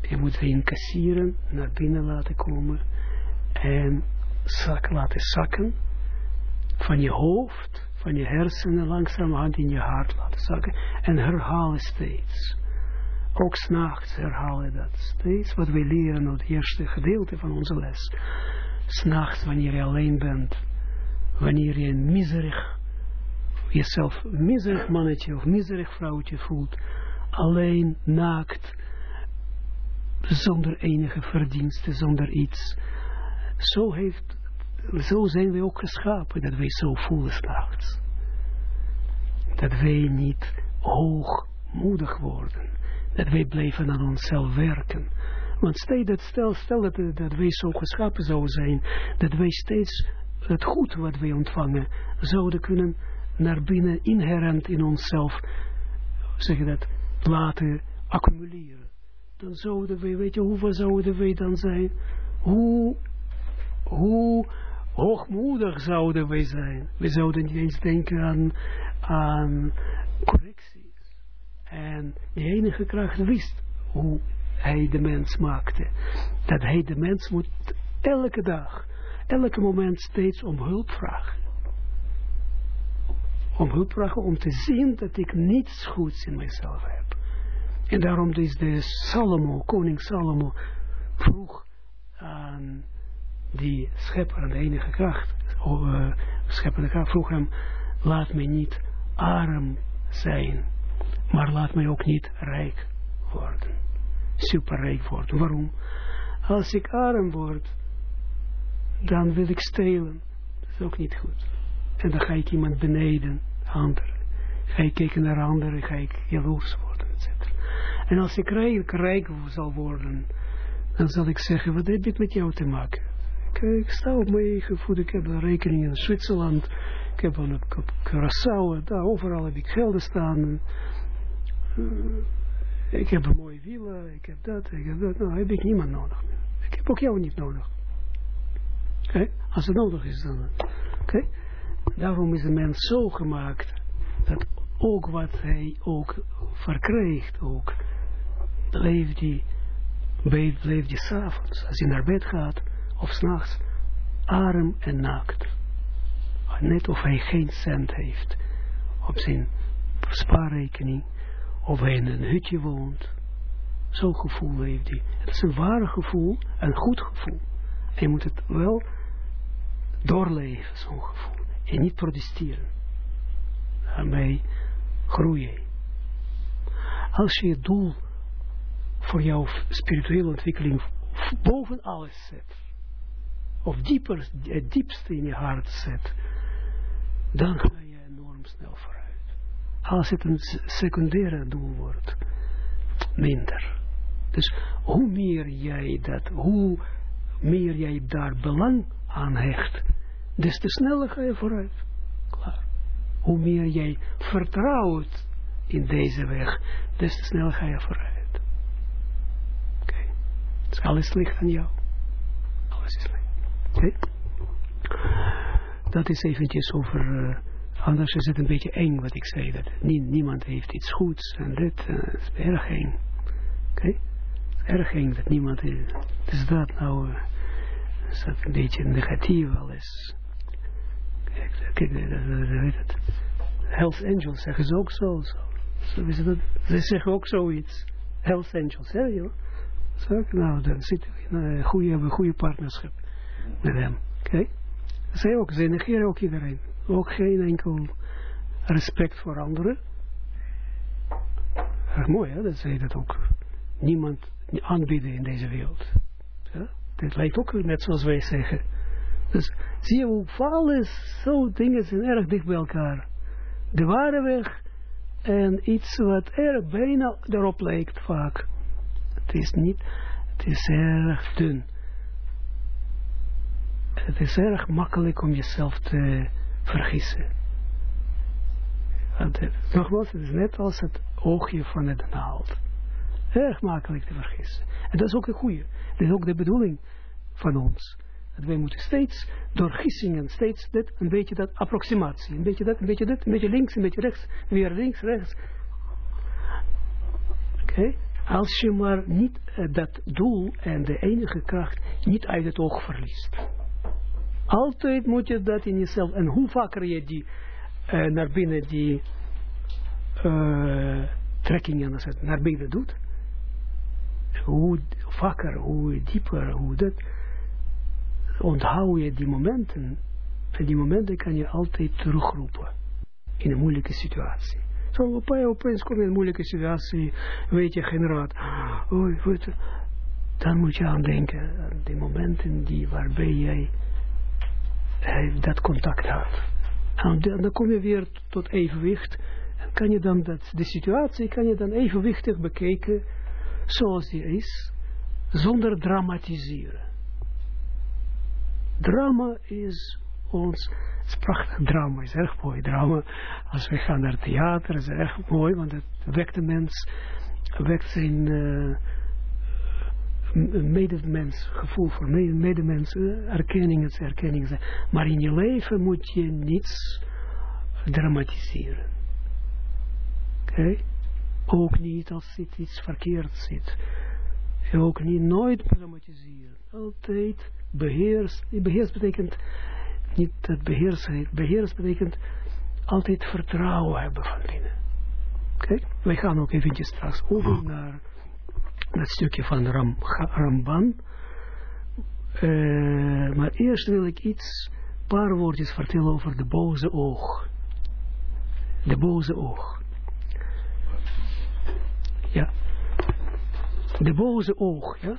[SPEAKER 1] Je moet ze incasseren, naar binnen laten komen. En zak, laten zakken. Van je hoofd, van je hersenen, langzamerhand in je hart laten zakken. En herhalen steeds. Ook s'nachts herhalen dat steeds. Wat we leren op het eerste gedeelte van onze les. S'nachts, wanneer je alleen bent. Wanneer je miserig jezelf miserig mannetje of miserig vrouwtje voelt, alleen, naakt, zonder enige verdienste, zonder iets. Zo, heeft, zo zijn we ook geschapen, dat wij zo voelen s'nachts. Dat wij niet hoogmoedig worden. Dat wij blijven aan onszelf werken. Want stel dat, stel, stel dat, wij zo geschapen zouden zijn, dat wij steeds het goed wat wij ontvangen, zouden kunnen naar binnen inherent in onszelf, zeg dat, laten accumuleren. Dan zouden we, weet je, hoeveel zouden wij dan zijn? Hoe, hoe hoogmoedig zouden wij zijn? We zouden niet eens denken aan, aan correcties. En de enige kracht wist hoe hij de mens maakte. Dat hij de mens moet elke dag, elke moment steeds om hulp vragen om hulp vragen, om te zien dat ik niets goeds in mezelf heb. En daarom is de Salomo, koning Salomo, vroeg aan die schepper, aan de enige kracht, uh, scheppende kracht, vroeg hem, laat mij niet arm zijn, maar laat mij ook niet rijk worden. Superrijk worden. Waarom? Als ik arm word, dan wil ik stelen. Dat is ook niet goed. En dan ga ik iemand beneden, ander. Ga ik kijken naar anderen, ga ik jaloers worden, etc. En als ik rijk, rijk zal worden, dan zal ik zeggen, wat heb ik met jou te maken? Ik, ik sta op mijn eigen ik heb een rekening in Zwitserland, ik heb een op Curaçao, daar overal heb ik gelden staan. Uh, ik heb een mooie villa, ik heb dat, ik heb dat. Nou, heb ik niemand nodig. Ik heb ook jou niet nodig. Als het nodig is dan. Daarom is de mens zo gemaakt dat ook wat hij ook verkrijgt, ook leeft hij, leeft hij s'avonds, als hij naar bed gaat, of s'nachts, arm en naakt. Net of hij geen cent heeft op zijn spaarrekening, of hij in een hutje woont. Zo'n gevoel heeft hij. Het is een ware gevoel, een goed gevoel. Je moet het wel doorleven, zo'n gevoel. En niet protesteren. Daarmee groeien. Als je het doel voor jouw spirituele ontwikkeling boven alles zet, of dieper, het diepste in je hart zet, dan ga je enorm snel vooruit. Als het een secundaire doel wordt, minder. Dus hoe meer jij dat, hoe meer jij daar belang aan hecht, des te sneller ga je vooruit. Klaar. Hoe meer jij vertrouwt in deze weg, des te sneller ga je vooruit. Oké. Dus alles ligt aan jou. Alles is licht. Okay. Dat is eventjes over... Uh, anders is het een beetje eng wat ik zei. Dat nie, niemand heeft iets goeds en dit. Uh, is erg eng. Oké. Okay. Erg eng dat niemand... Is, is dat nou... Uh, is dat een beetje negatief alles. Kijk, kijk weet het. Hells Angels zeggen ze ook zo. zo. zo is dat, ze zeggen ook zoiets. Hells Angels, hè joh. Zo, nou, dan zitten we in een goede, goede partnerschap met hem. Oké? Zij ook, ze negeren ook iedereen. Ook geen enkel respect voor anderen. Erg mooi, hè, dat zij dat ook niemand aanbieden in deze wereld. Ja? Dat lijkt ook net zoals wij zeggen. Dus zie je hoe alles, zo dingen zijn erg dicht bij elkaar. De ware weg en iets wat erg bijna erop lijkt vaak. Het is niet, het is erg dun. Het is erg makkelijk om jezelf te vergissen. Want het, nogmaals, het is net als het oogje van het naald. Erg makkelijk te vergissen. En dat is ook een goede. Dat is ook de bedoeling van ons. Dat wij moeten steeds door gissingen, steeds dit, een beetje dat approximatie. Een beetje dat, een beetje dit, een beetje links, een beetje rechts. Weer links, rechts. Oké. Als je maar niet uh, dat doel en de enige kracht niet uit het oog verliest. Altijd moet je dat in jezelf. En hoe vaker je die uh, naar binnen die uh, trekkingen naar binnen doet. Hoe vaker, hoe dieper, hoe dat. Onthoud je die momenten. En die momenten kan je altijd terugroepen. In een moeilijke situatie. Zo opeens kom je in een moeilijke situatie. Weet je geen raad. Oh, weet, dan moet je aan denken. Aan die momenten die waarbij jij dat contact had. En dan kom je weer tot evenwicht. En kan je dan dat, de situatie kan je dan evenwichtig bekijken zoals die is, zonder dramatiseren. Drama is ons, het is prachtig, drama is erg mooi. Drama, als we gaan naar theater, is erg mooi, want het wekt de mens, wekt zijn... Uh, medemens, gevoel voor medemens, erkenning is erkenning. Maar in je leven moet je niets dramatiseren. Oké? Okay? Ook niet als het iets verkeerd zit. Ook niet nooit dramatiseren. Altijd beheers. Beheers betekent niet dat beheersen. Beheers betekent altijd vertrouwen hebben van binnen. Oké? Okay? Wij gaan ook eventjes straks over naar dat stukje van Ram, Ramban, Uh, maar eerst wil ik iets, een paar woordjes vertellen over de boze oog. De boze oog. Ja. De boze oog, ja.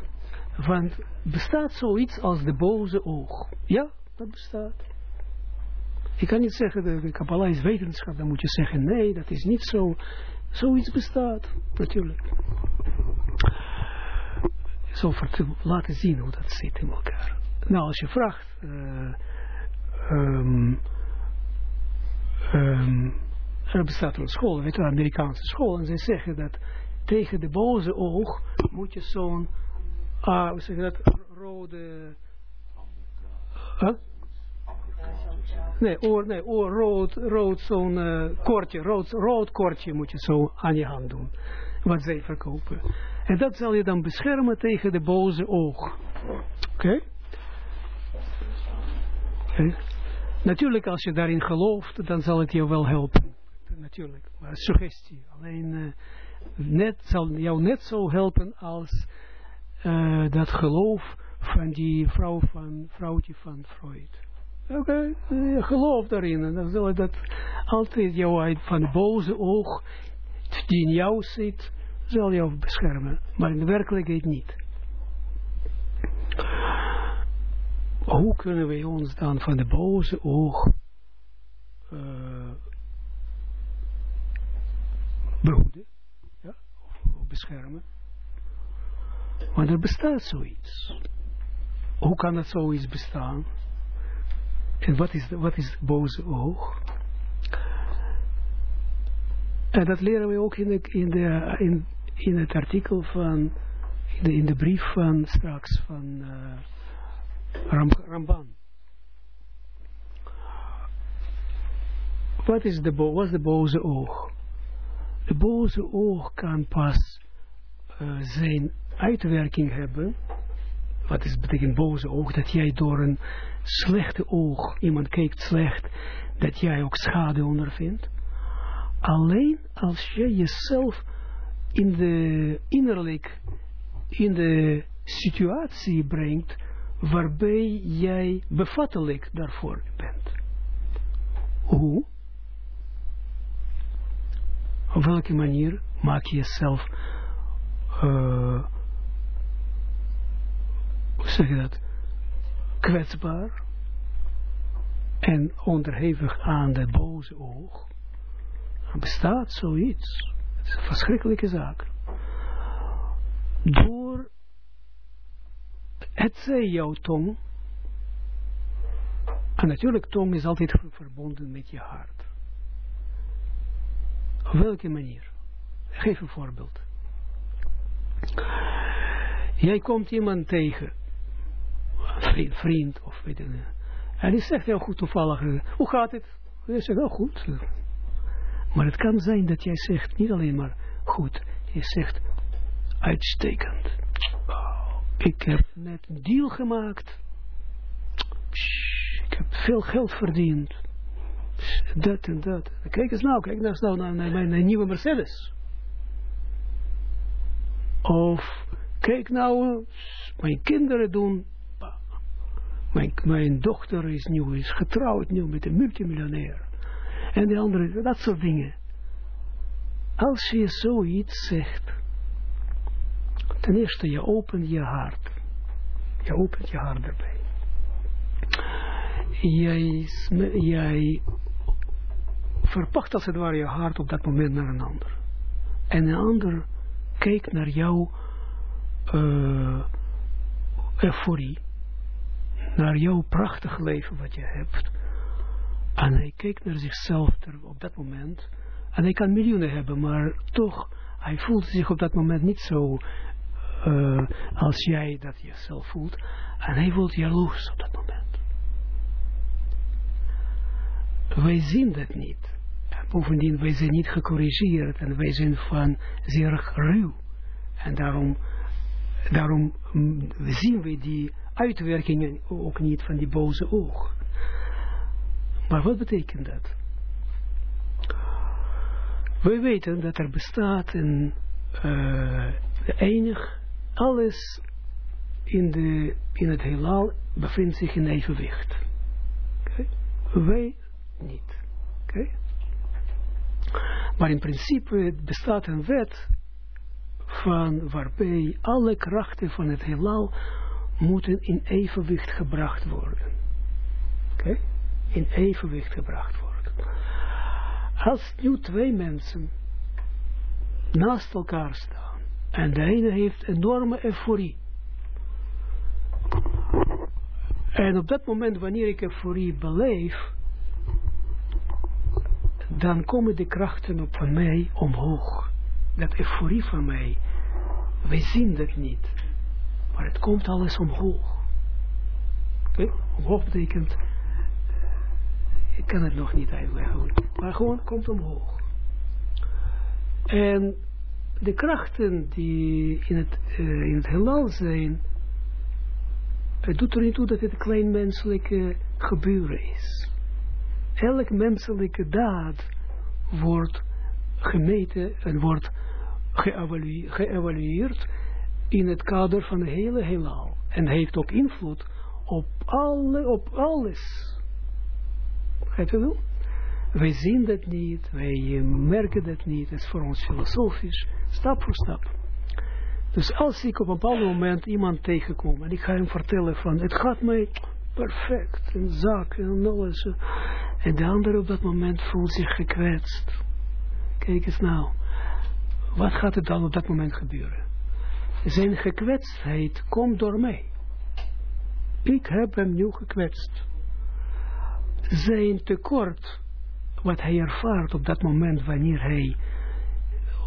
[SPEAKER 1] Want bestaat zoiets als de boze oog? Ja, dat bestaat. Je kan niet zeggen, de, de Kabbalah is wetenschap, dan moet je zeggen, nee, dat is niet zo. Zoiets bestaat, natuurlijk. Zo laten zien hoe dat zit in elkaar. Nou, als je vraagt, uh, er bestaat een school, weet je, een Amerikaanse school, en ze zeggen dat tegen de boze oog moet je zo'n, ah, hoe zeg dat, rode, huh? Nee, oor, nee, oor, rood, rood zo'n uh, kortje, rood, rood kortje moet je zo aan je hand doen. Wat zij verkopen. En dat zal je dan beschermen tegen de boze oog. Oké? Natuurlijk, als je daarin gelooft, dan zal het je wel helpen. Natuurlijk, maar suggestie. Alleen, uh, net, zal jou net zo helpen als uh, dat geloof van die vrouw van, vrouwtje van Freud. Oké, uh, geloof daarin. En dan zal dat altijd jou uit van boze oog die in jou zit, zal jou beschermen. Maar in de werkelijkheid niet. Hoe kunnen wij ons dan van de boze oog uh, behoeden? Ja? Of beschermen? Want er bestaat zoiets. Hoe kan dat zoiets bestaan? En wat is, wat is het boze oog? En dat leren we ook in, de, in, de, in, in het artikel van, in de, in de brief van straks van uh, Ram, Ramban. Wat is de, is de boze oog? De boze oog kan pas uh, zijn uitwerking hebben. Wat is betekent boze oog? Dat jij door een slechte oog, iemand kijkt slecht, dat jij ook schade ondervindt. Alleen als je jezelf in de innerlijk, in de situatie brengt, waarbij jij bevattelijk daarvoor bent. Hoe? Op welke manier maak je jezelf, uh, hoe zeg dat, kwetsbaar en onderhevig aan de boze oog? Bestaat zoiets. Verschrikkelijke zaak. Door het zij jouw tong. En natuurlijk, tong is altijd verbonden met je hart. Op welke manier? Geef een voorbeeld. Jij komt iemand tegen, vriend, vriend of weet je en die zegt heel goed toevallig, hoe gaat het? Je zegt, wel goed. Maar het kan zijn dat jij zegt, niet alleen maar goed, je zegt uitstekend. Ik heb net deal gemaakt. Ik heb veel geld verdiend. Dat en dat. Kijk eens nou, kijk eens nou naar, mijn nieuwe Mercedes. Of kijk nou, mijn kinderen doen. Mijn, mijn dochter is nieuw, is getrouwd nu met een multimiljonair. En de andere, dat soort dingen. Als je zoiets zegt, ten eerste, je opent je hart. Je opent je hart erbij. Jij, jij verpacht als het ware je hart op dat moment naar een ander. En een ander kijkt naar jouw uh, euforie, naar jouw prachtig leven wat je hebt. En hij kijkt naar zichzelf op dat moment. En hij kan miljoenen hebben, maar toch, hij voelt zich op dat moment niet zo uh, als jij dat jezelf voelt. En hij voelt jaloers op dat moment. Wij zien dat niet. Bovendien, wij zijn niet gecorrigeerd en wij zijn van zeer ruw. En daarom, daarom mm, zien we die uitwerkingen ook niet van die boze oog. Maar wat betekent dat? Wij weten dat er bestaat een uh, enig, alles in, de, in het heelal bevindt zich in evenwicht. Okay? Wij niet. Okay? Maar in principe bestaat een wet van waarbij alle krachten van het heelal moeten in evenwicht gebracht worden. Oké? In evenwicht gebracht worden. Als nu twee mensen naast elkaar staan en de ene heeft enorme euforie. En op dat moment, wanneer ik euforie beleef, dan komen de krachten op van mij omhoog. Dat euforie van mij, wij zien dat niet. Maar het komt alles omhoog. Omhoog betekent, ik kan het nog niet uitleggen, maar gewoon komt omhoog. En de krachten die in het, uh, in het heelal zijn, het doet er niet toe dat het een klein menselijke gebeuren is. Elk menselijke daad wordt gemeten en wordt geëvalueerd in het kader van het hele heelal. En heeft ook invloed op, alle, op alles. Je wel? Wij zien dat niet, wij merken dat niet, het is voor ons filosofisch, stap voor stap. Dus als ik op een bepaald moment iemand tegenkom en ik ga hem vertellen van, het gaat mij perfect, en zaken en alles, en de ander op dat moment voelt zich gekwetst. Kijk eens nou, wat gaat er dan op dat moment gebeuren? Zijn gekwetstheid komt door mij. Ik heb hem nu gekwetst. Zijn tekort, wat hij ervaart op dat moment wanneer hij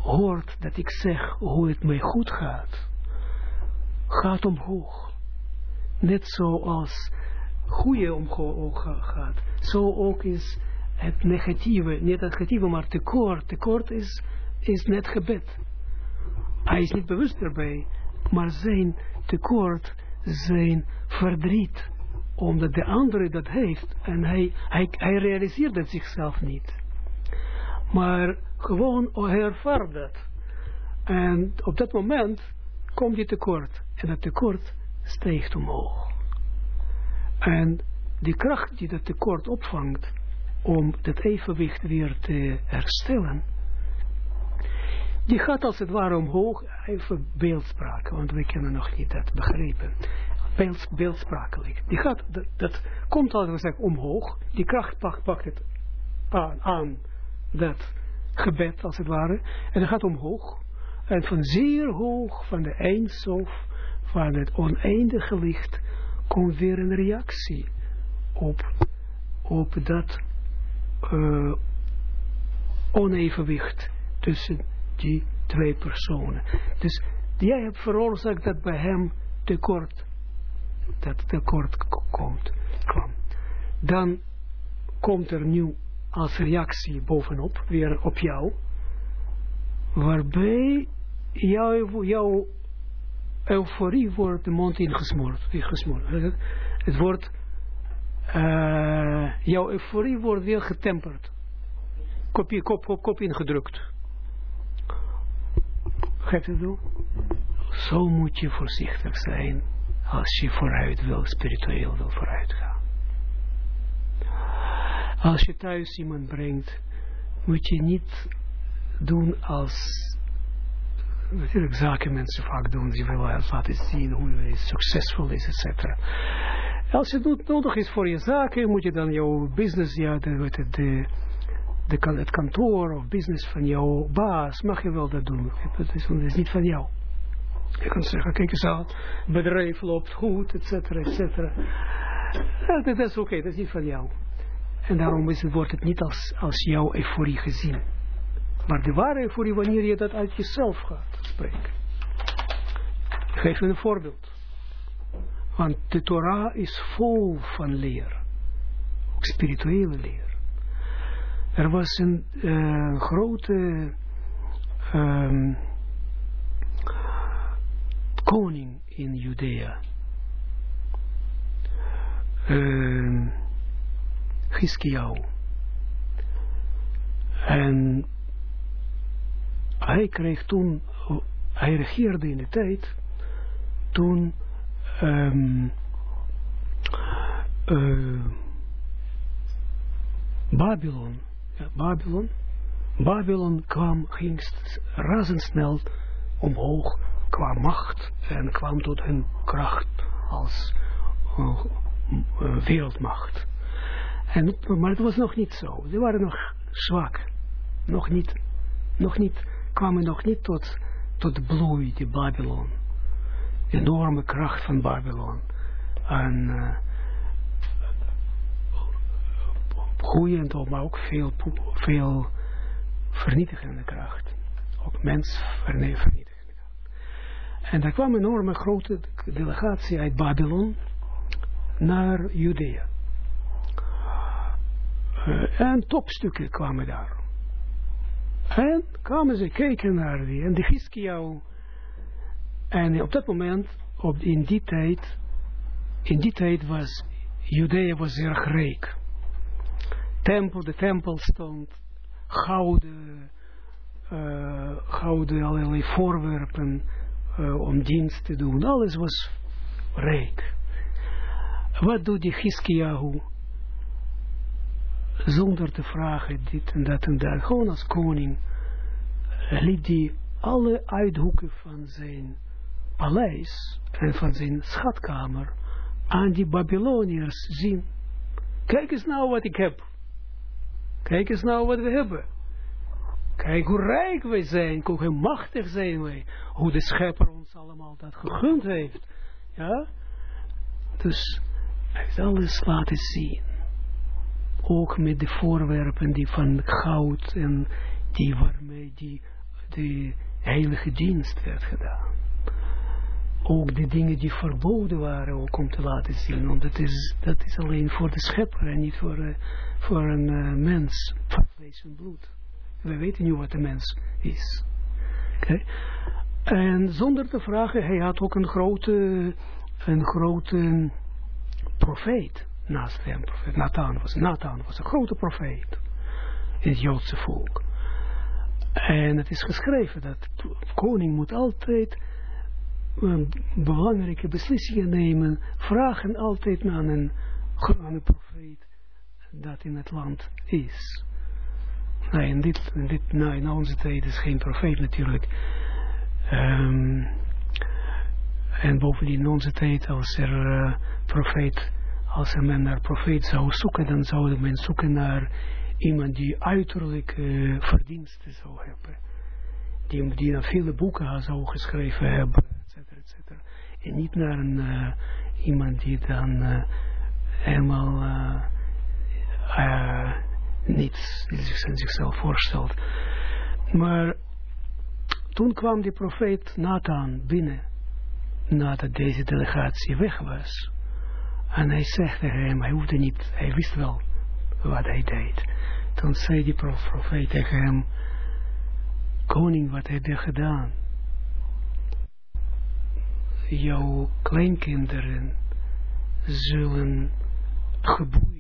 [SPEAKER 1] hoort dat ik zeg hoe het mij goed gaat, gaat omhoog. Net zoals goede omhoog gaat, zo ook is het negatieve, niet het negatieve, maar tekort. Tekort is, is net gebed. Hij is niet bewust erbij, maar zijn tekort, zijn verdriet, omdat de andere dat heeft en hij, hij, hij realiseert het zichzelf niet. Maar gewoon, hij ervaart dat. En op dat moment komt die tekort. En dat tekort stijgt omhoog. En die kracht die dat tekort opvangt, om dat evenwicht weer te herstellen, die gaat als het ware omhoog, even beeldspraak, want we kunnen nog niet dat begrijpen. Beeld, beeldsprakelijk. Die gaat, dat, dat komt als we zeggen omhoog, die kracht pakt, pakt het aan, aan dat gebed als het ware, en dat gaat omhoog, en van zeer hoog, van de eindsof, van het oneindige licht, komt weer een reactie op, op dat uh, onevenwicht tussen die twee personen. Dus jij hebt veroorzaakt dat bij hem tekort, dat tekort komt, kwam. Dan komt er nu als reactie bovenop, weer op jou, waarbij jouw, jouw euforie wordt de mond ingesmoord. Het wordt, uh, jouw euforie wordt weer getemperd. Kopje, kop, kop, kop ingedrukt. Gaat het doen? Zo moet je voorzichtig zijn als je vooruit wil, spiritueel wil vooruit gaan. Als je thuis iemand brengt, moet je niet doen als natuurlijk zaken mensen vaak doen, die willen laten zien hoe je succesvol is, etc. Als het nodig is voor je zaken, moet je dan jouw business, ja, de, de, de, het kantoor of business van jouw baas, mag je wel dat doen. Is, het is niet van jou. Je kan zeggen, kijk eens aan, bedrijf loopt goed, et cetera, et cetera. Dat is oké, dat is niet van jou. En daarom is het, wordt het niet als, als jouw euforie gezien. Maar de ware euforie wanneer je dat uit jezelf gaat spreken. Ik geef een voorbeeld. Want de Torah is vol van leer. Ook spirituele leer. Er was een uh, grote um, koning in Judea. Uh, Giskiau. En hij kreeg toen, hij regeerde in de tijd, toen ehm, eh, Babylon, Babylon, Babylon kwam, ging razendsnel omhoog qua macht en kwam tot hun kracht als uh, wereldmacht. En, maar het was nog niet zo. Ze waren nog zwak. Nog niet, nog niet, kwamen nog niet tot, tot bloei, die Babylon. De enorme kracht van Babylon. En uh, groeiend, maar ook veel, veel vernietigende kracht. Ook mens vernietigende kracht. En daar kwam een enorme grote delegatie uit Babylon naar Judea. Uh, en topstukken kwamen daar. En kwamen ze kijken naar die. En de Hiskiau. En op dat moment, op, in die tijd, in die tijd was Judea was erg rijk. Tempel, de tempel stond gouden, uh, gouden allerlei voorwerpen om dienst te doen. Alles was rijk. Wat doet die Hiskiahu? Zonder te vragen dit en dat en dat. Gewoon als koning liet hij alle uithoeken van zijn paleis en van zijn schatkamer aan die Babyloniërs zien. Kijk eens nou wat ik heb. Kijk eens nou wat we hebben. Kijk hoe rijk wij zijn, hoe machtig zijn wij. Hoe de schepper ons allemaal dat gegund heeft. Ja? Dus hij heeft alles laten zien. Ook met de voorwerpen die van goud en die waarmee die, de heilige dienst werd gedaan. Ook de dingen die verboden waren ook om te laten zien. Want dat is, dat is alleen voor de schepper en niet voor, uh, voor een uh, mens van vlees en bloed. We weten nu wat de mens is. En zonder te vragen, hij had ook een grote, een grote profeet naast hem. Profeet Nathan was, Nathan was een grote profeet in het Joodse volk. En het is geschreven dat koning moet altijd belangrijke beslissingen nemen, vragen altijd naar een, aan een profeet dat in het land is. Nou, in, dit, in, dit, nou, in onze tijd is geen profeet natuurlijk. Um, en bovendien in onze tijd, als er uh, profeet, als er men naar profeet zou zoeken, dan zou men zoeken naar iemand die uiterlijk uh, verdiensten zou hebben. Die, die naar vele boeken zou geschreven hebben, et cetera, et cetera. En niet naar een, uh, iemand die dan helemaal niets zich, zichzelf voorstelt. Maar toen kwam die profeet Nathan binnen, nadat deze delegatie weg was. En hij zegt tegen hem, hij hoefde niet, hij wist wel wat hij deed. Toen zei die profeet tegen hem, koning, wat heb je gedaan? Jouw kleinkinderen zullen geboeid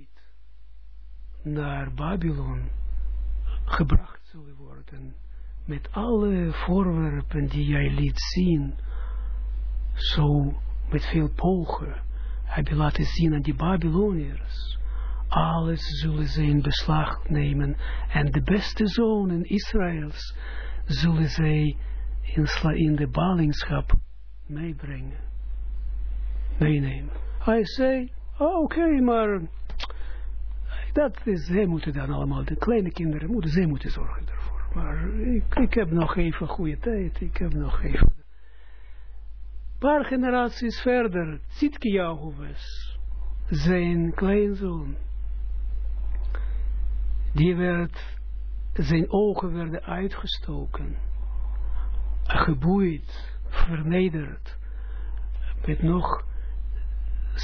[SPEAKER 1] naar Babylon gebracht zullen worden met alle voorwerpen die jij liet zien, zo met veel pogen, heb je laten zien aan die Babyloniërs. Alles zullen ze in beslag nemen en de beste zonen Israëls zullen zij in, in de ballingschap meebrengen, meenemen. Hij zei, oh, oké, okay, maar dat is, zij moeten dan allemaal, de kleine kinderen moeten, zij moeten zorgen daarvoor. Maar ik, ik heb nog even goede tijd, ik heb nog even paar generaties verder, Zitkiyahu was zijn kleinzoon die werd, zijn ogen werden uitgestoken, geboeid, vernederd, met nog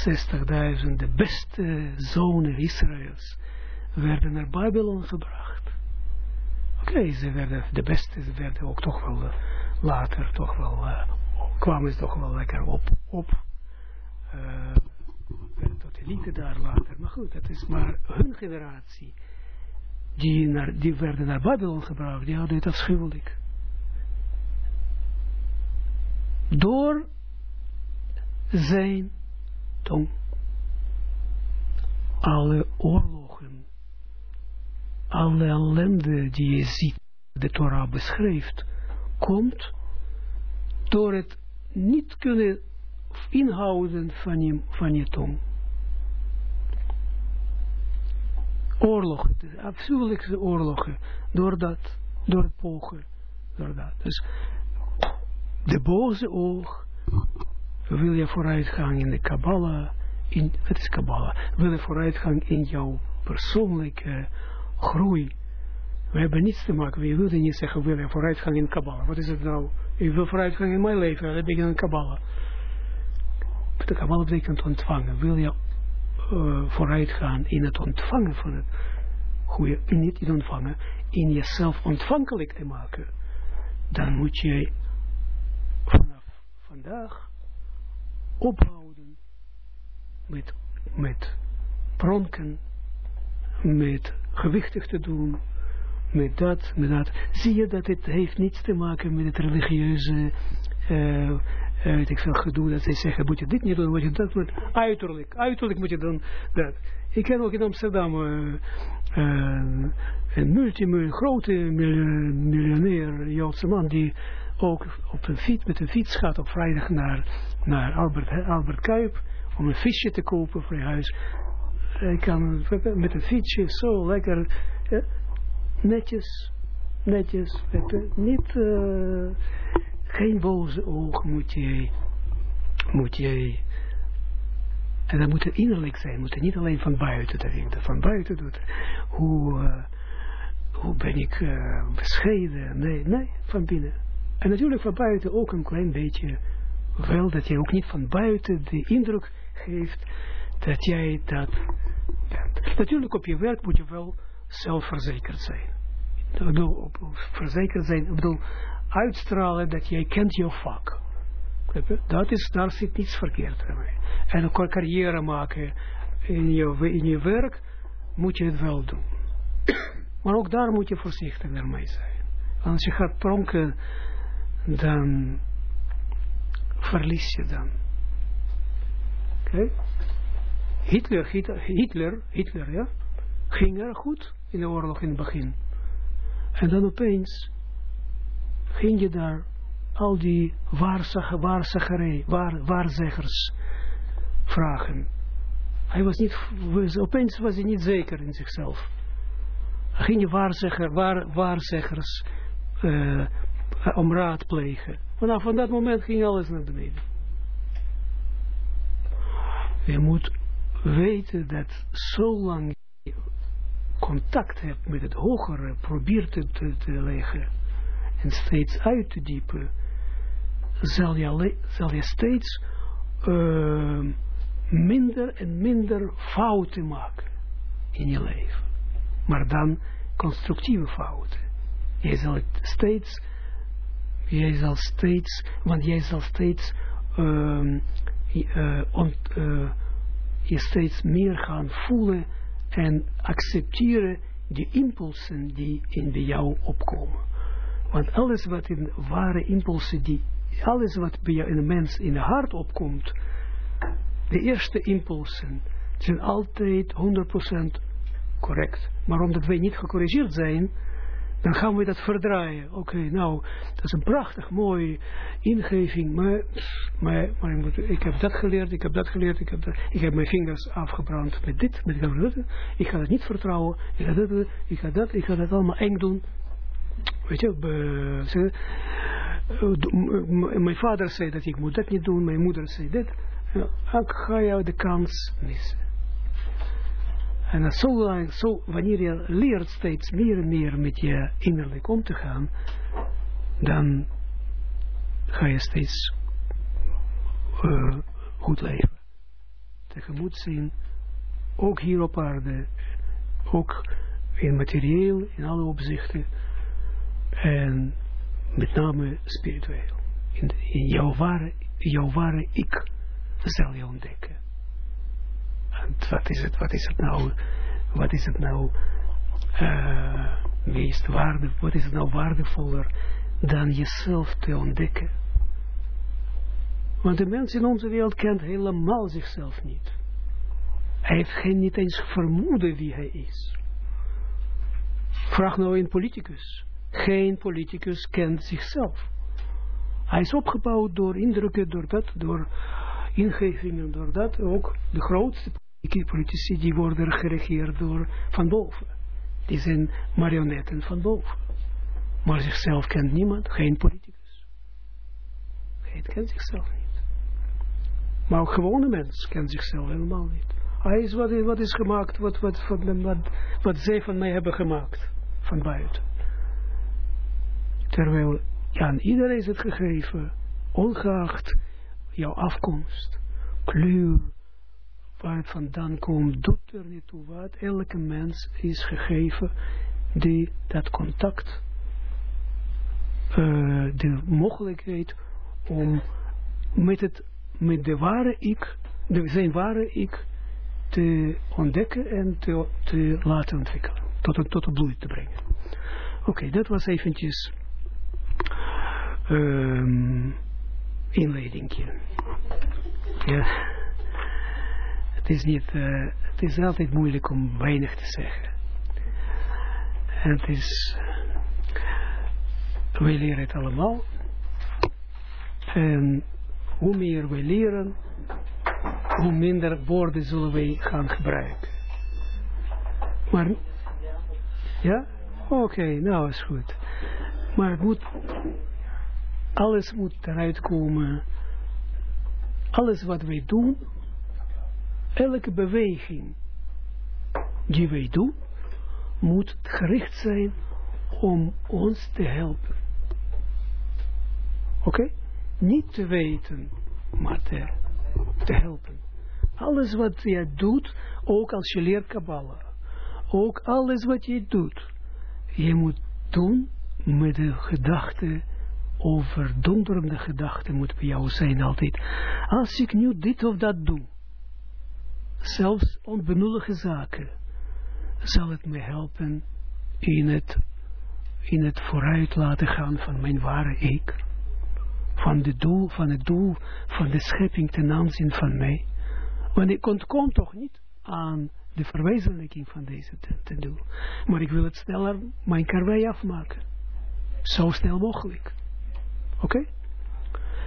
[SPEAKER 1] 60.000, de beste zonen Israëls, werden naar Babylon gebracht. Oké, ze werden, de beste, ze werden ook toch wel uh, later, toch wel, uh, kwamen ze toch wel lekker op, op, uh, tot elite daar later. Maar goed, dat is maar hun generatie die, naar, die werden naar Babylon gebracht, die hadden het afschuwelijk. Door zijn Alle oorlogen, alle ellende die je ziet, de Torah beschrijft, komt door het niet kunnen inhouden van je, van je tong. Oorlogen, de afschuwelijkste oorlogen, door dat, door het pogen, door dat. Dus de boze oog, wil je vooruitgang in de Kabbalah, in, het is Kabbalah, wil je vooruitgang in jouw persoonlijke groei. We hebben niets te maken, we willen niet zeggen, wil je vooruitgang in Kabbalah. Wat is het nou? Ik wil vooruitgang in mijn leven, ik een Kabbalah. De Kabbalah betekent ontvangen. Wil je uh, vooruitgaan in het ontvangen van het goede, niet ontvangen, in jezelf ontvankelijk te maken, dan moet je vanaf vandaag ophouden met, met pronken, met gewichtig te doen, met dat, met dat. Zie je dat het heeft niets te maken met het religieuze, uh, weet ik veel, gedoe, dat zij zeggen, moet je dit niet doen, moet je dat doen, uiterlijk, uiterlijk moet je dan dat. Ik ken ook in Amsterdam uh, een multimiljoen, grote miljonair Joodse man, die ook op een fiets, met een fiets gaat op vrijdag naar, naar Albert, Albert Kuip, om een visje te kopen voor je huis. Hij kan met een fietsje zo lekker, netjes, netjes, niet, uh, geen boze oog moet je, moet je, en dat moet er innerlijk zijn, moet er niet alleen van buiten denken, van buiten doet, hoe, uh, hoe ben ik uh, bescheiden, nee, nee, van binnen. En natuurlijk van buiten ook een klein beetje, wel dat je ook niet van buiten de indruk geeft dat jij dat bent. Natuurlijk op je werk moet je wel zelfverzekerd zijn. Ik verzekerd zijn, ik bedoel, uitstralen dat jij kent jouw vak. Dat is, daar zit niets verkeerd mee. En een carrière maken in je, in je werk, moet je het wel doen. Maar ook daar moet je voorzichtig mee zijn. Als je gaat pronken, dan verlies je dan. Oké? Hitler, Hitler, Hitler, ja, ging er goed in de oorlog in het begin. En dan opeens ging je daar al die waarzeggerij, waar, waarzeggers vragen. Hij was niet, was, opeens was hij niet zeker in zichzelf. Ging je waarzegger, waar, waarzeggers uh, om raad plegen. Vanaf van dat moment ging alles naar beneden. Je moet weten dat zolang je contact hebt met het hogere, probeert te, te, te leggen en steeds uit te diepen, zal je, zal je steeds uh, minder en minder fouten maken in je leven. Maar dan constructieve fouten. Je zal het steeds, jij zal steeds, want jij zal steeds uh, uh, je steeds meer gaan voelen en accepteren die impulsen die in bij jou opkomen. Want alles wat in ware impulsen, die, alles wat bij jou in een mens in het hart opkomt, de eerste impulsen zijn altijd 100% correct. Maar omdat wij niet gecorrigeerd zijn, dan gaan we dat verdraaien. Oké, nou, dat is een prachtig mooie ingeving, maar, maar, maar ik heb dat geleerd, ik heb dat geleerd, ik heb, dat, ik heb mijn vingers afgebrand met dit, met dat, ik ga het niet vertrouwen, ik ga dat, ik ga dat, ik ga dat allemaal eng doen. Weet je, be, mijn vader zei dat ik moet dat niet doen, mijn moeder zei dit, ik ga jou de kans missen. En zo lang, zo, wanneer je leert steeds meer en meer met je innerlijk om te gaan, dan ga je steeds uh, goed leven. Tegemoet zien, ook hier op aarde, ook in materieel, in alle opzichten, en met name spiritueel. In, in jouw, ware, jouw ware ik zal je ontdekken wat is het, wat is het nou, wat is het nou uh, meest waarde, wat is het nou waardevoller dan jezelf te ontdekken? Want de mens in onze wereld kent helemaal zichzelf niet. Hij heeft geen, niet eens vermoeden wie hij is. Vraag nou een politicus. Geen politicus kent zichzelf. Hij is opgebouwd door indrukken, door dat, door ingevingen, door dat. Ook de grootste politici die worden geregeerd door van boven. Die zijn marionetten van boven. Maar zichzelf kent niemand, geen politicus. Hij kent zichzelf niet. Maar ook gewone mens kent zichzelf helemaal niet. Hij is wat, wat is gemaakt, wat, wat, wat, wat, wat zij van mij hebben gemaakt, van buiten. Terwijl aan iedereen is het gegeven, ongeacht jouw afkomst, kleur, waar het vandaan komt, doet er niet toe wat. Elke mens is gegeven die dat contact, uh, de mogelijkheid om met, het, met de ware ik, de, zijn ware ik, te ontdekken en te, te laten ontwikkelen. Tot een, tot een bloei te brengen. Oké, dat was eventjes um, inleidingje. Ja. Het is niet, uh, het is altijd moeilijk om weinig te zeggen. En het is, wij leren het allemaal. En hoe meer we leren, hoe minder woorden zullen wij gaan gebruiken. Maar, ja? Oké, nou is goed. Maar het moet, alles moet eruit komen. Alles wat wij doen, elke beweging die wij doen, moet gericht zijn om ons te helpen. Oké? Niet te weten, maar te, helpen. Alles wat je doet, ook als je leert Kabbalah, ook alles wat je doet, je moet doen met de gedachte, overdonderende gedachte moet bij jou zijn altijd. Als ik nu dit of dat doe, zelfs onbenullige zaken, zal het me helpen in het, in het vooruit laten gaan van mijn ware ik. Van, de doel, van het doel van de schepping ten aanzien van mij. Want ik ontkom toch niet aan de verwezenlijking van deze doel. Maar ik wil het sneller mijn karwei afmaken. Zo snel mogelijk. Oké?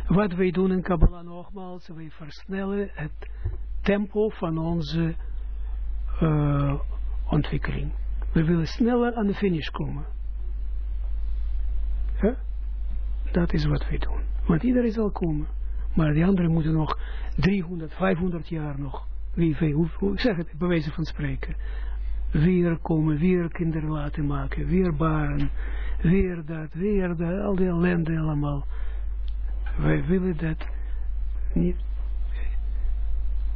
[SPEAKER 1] Wat wij doen in Kabbalah nogmaals, wij versnellen het tempo van onze uh, ontwikkeling. We willen sneller aan de finish komen. Dat is wat wij doen. Want iedereen zal komen. Maar die anderen moeten nog 300, 500 jaar nog. Wie, hoe zeg het, bij wijze van spreken. Weer komen, weer kinderen laten maken, weer baren, weer dat, weer dat, al die ellende allemaal. Wij willen dat niet.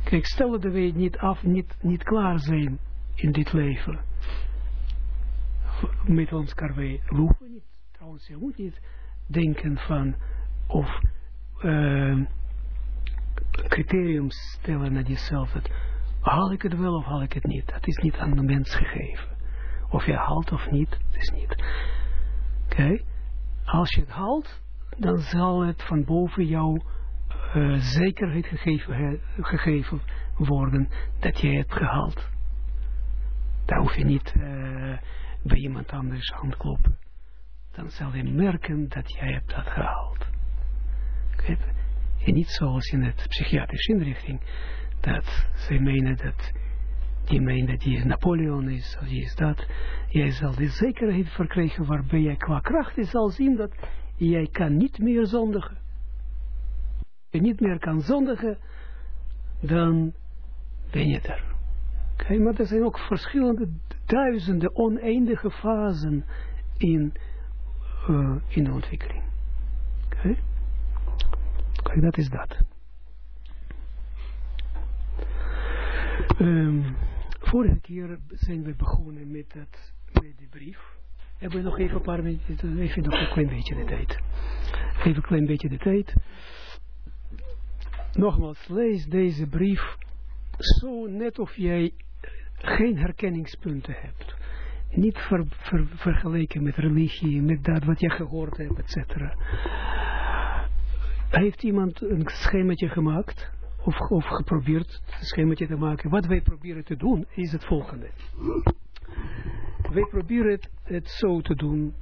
[SPEAKER 1] Kijk, stel dat wij niet af, niet, niet klaar zijn in dit leven. Met ons karwei. We hoeven niet, trouwens, je moet niet denken van, of uh, criterium stellen naar jezelf. Dat, haal ik het wel of haal ik het niet? Dat is niet aan de mens gegeven. Of je haalt of niet, dat is niet. Oké? Als je het haalt, dan zal het van boven jou uh, zekerheid gegeven, he, gegeven worden dat je het gehaald. Daar hoef je niet uh, bij iemand anders aan kloppen. Dan zal je merken dat jij hebt dat gehaald. En niet zoals in het psychiatrische inrichting, dat ze menen dat, die menen dat die Napoleon is, of die is dat. Jij zal de zekerheid verkrijgen waarbij jij qua kracht zal zien dat jij kan niet meer zondigen. Je niet meer kan zondigen, dan ben je er. Okay, maar er zijn ook verschillende duizenden oneindige fasen in, uh, in de ontwikkeling. Okay. Kijk, dat is dat. Um, vorige keer zijn we begonnen met, het, met de brief. Hebben we nog even een paar minuten, even nog een klein beetje de tijd. Even een klein beetje de tijd. Nogmaals, lees deze brief zo net of jij geen herkenningspunten hebt. Niet ver, ver, vergeleken met religie, met dat wat je gehoord hebt, etc heeft iemand een schemaatje gemaakt, of, of geprobeerd een schemaatje te maken. Wat wij proberen te doen, is het volgende. Wij proberen het, het zo te doen,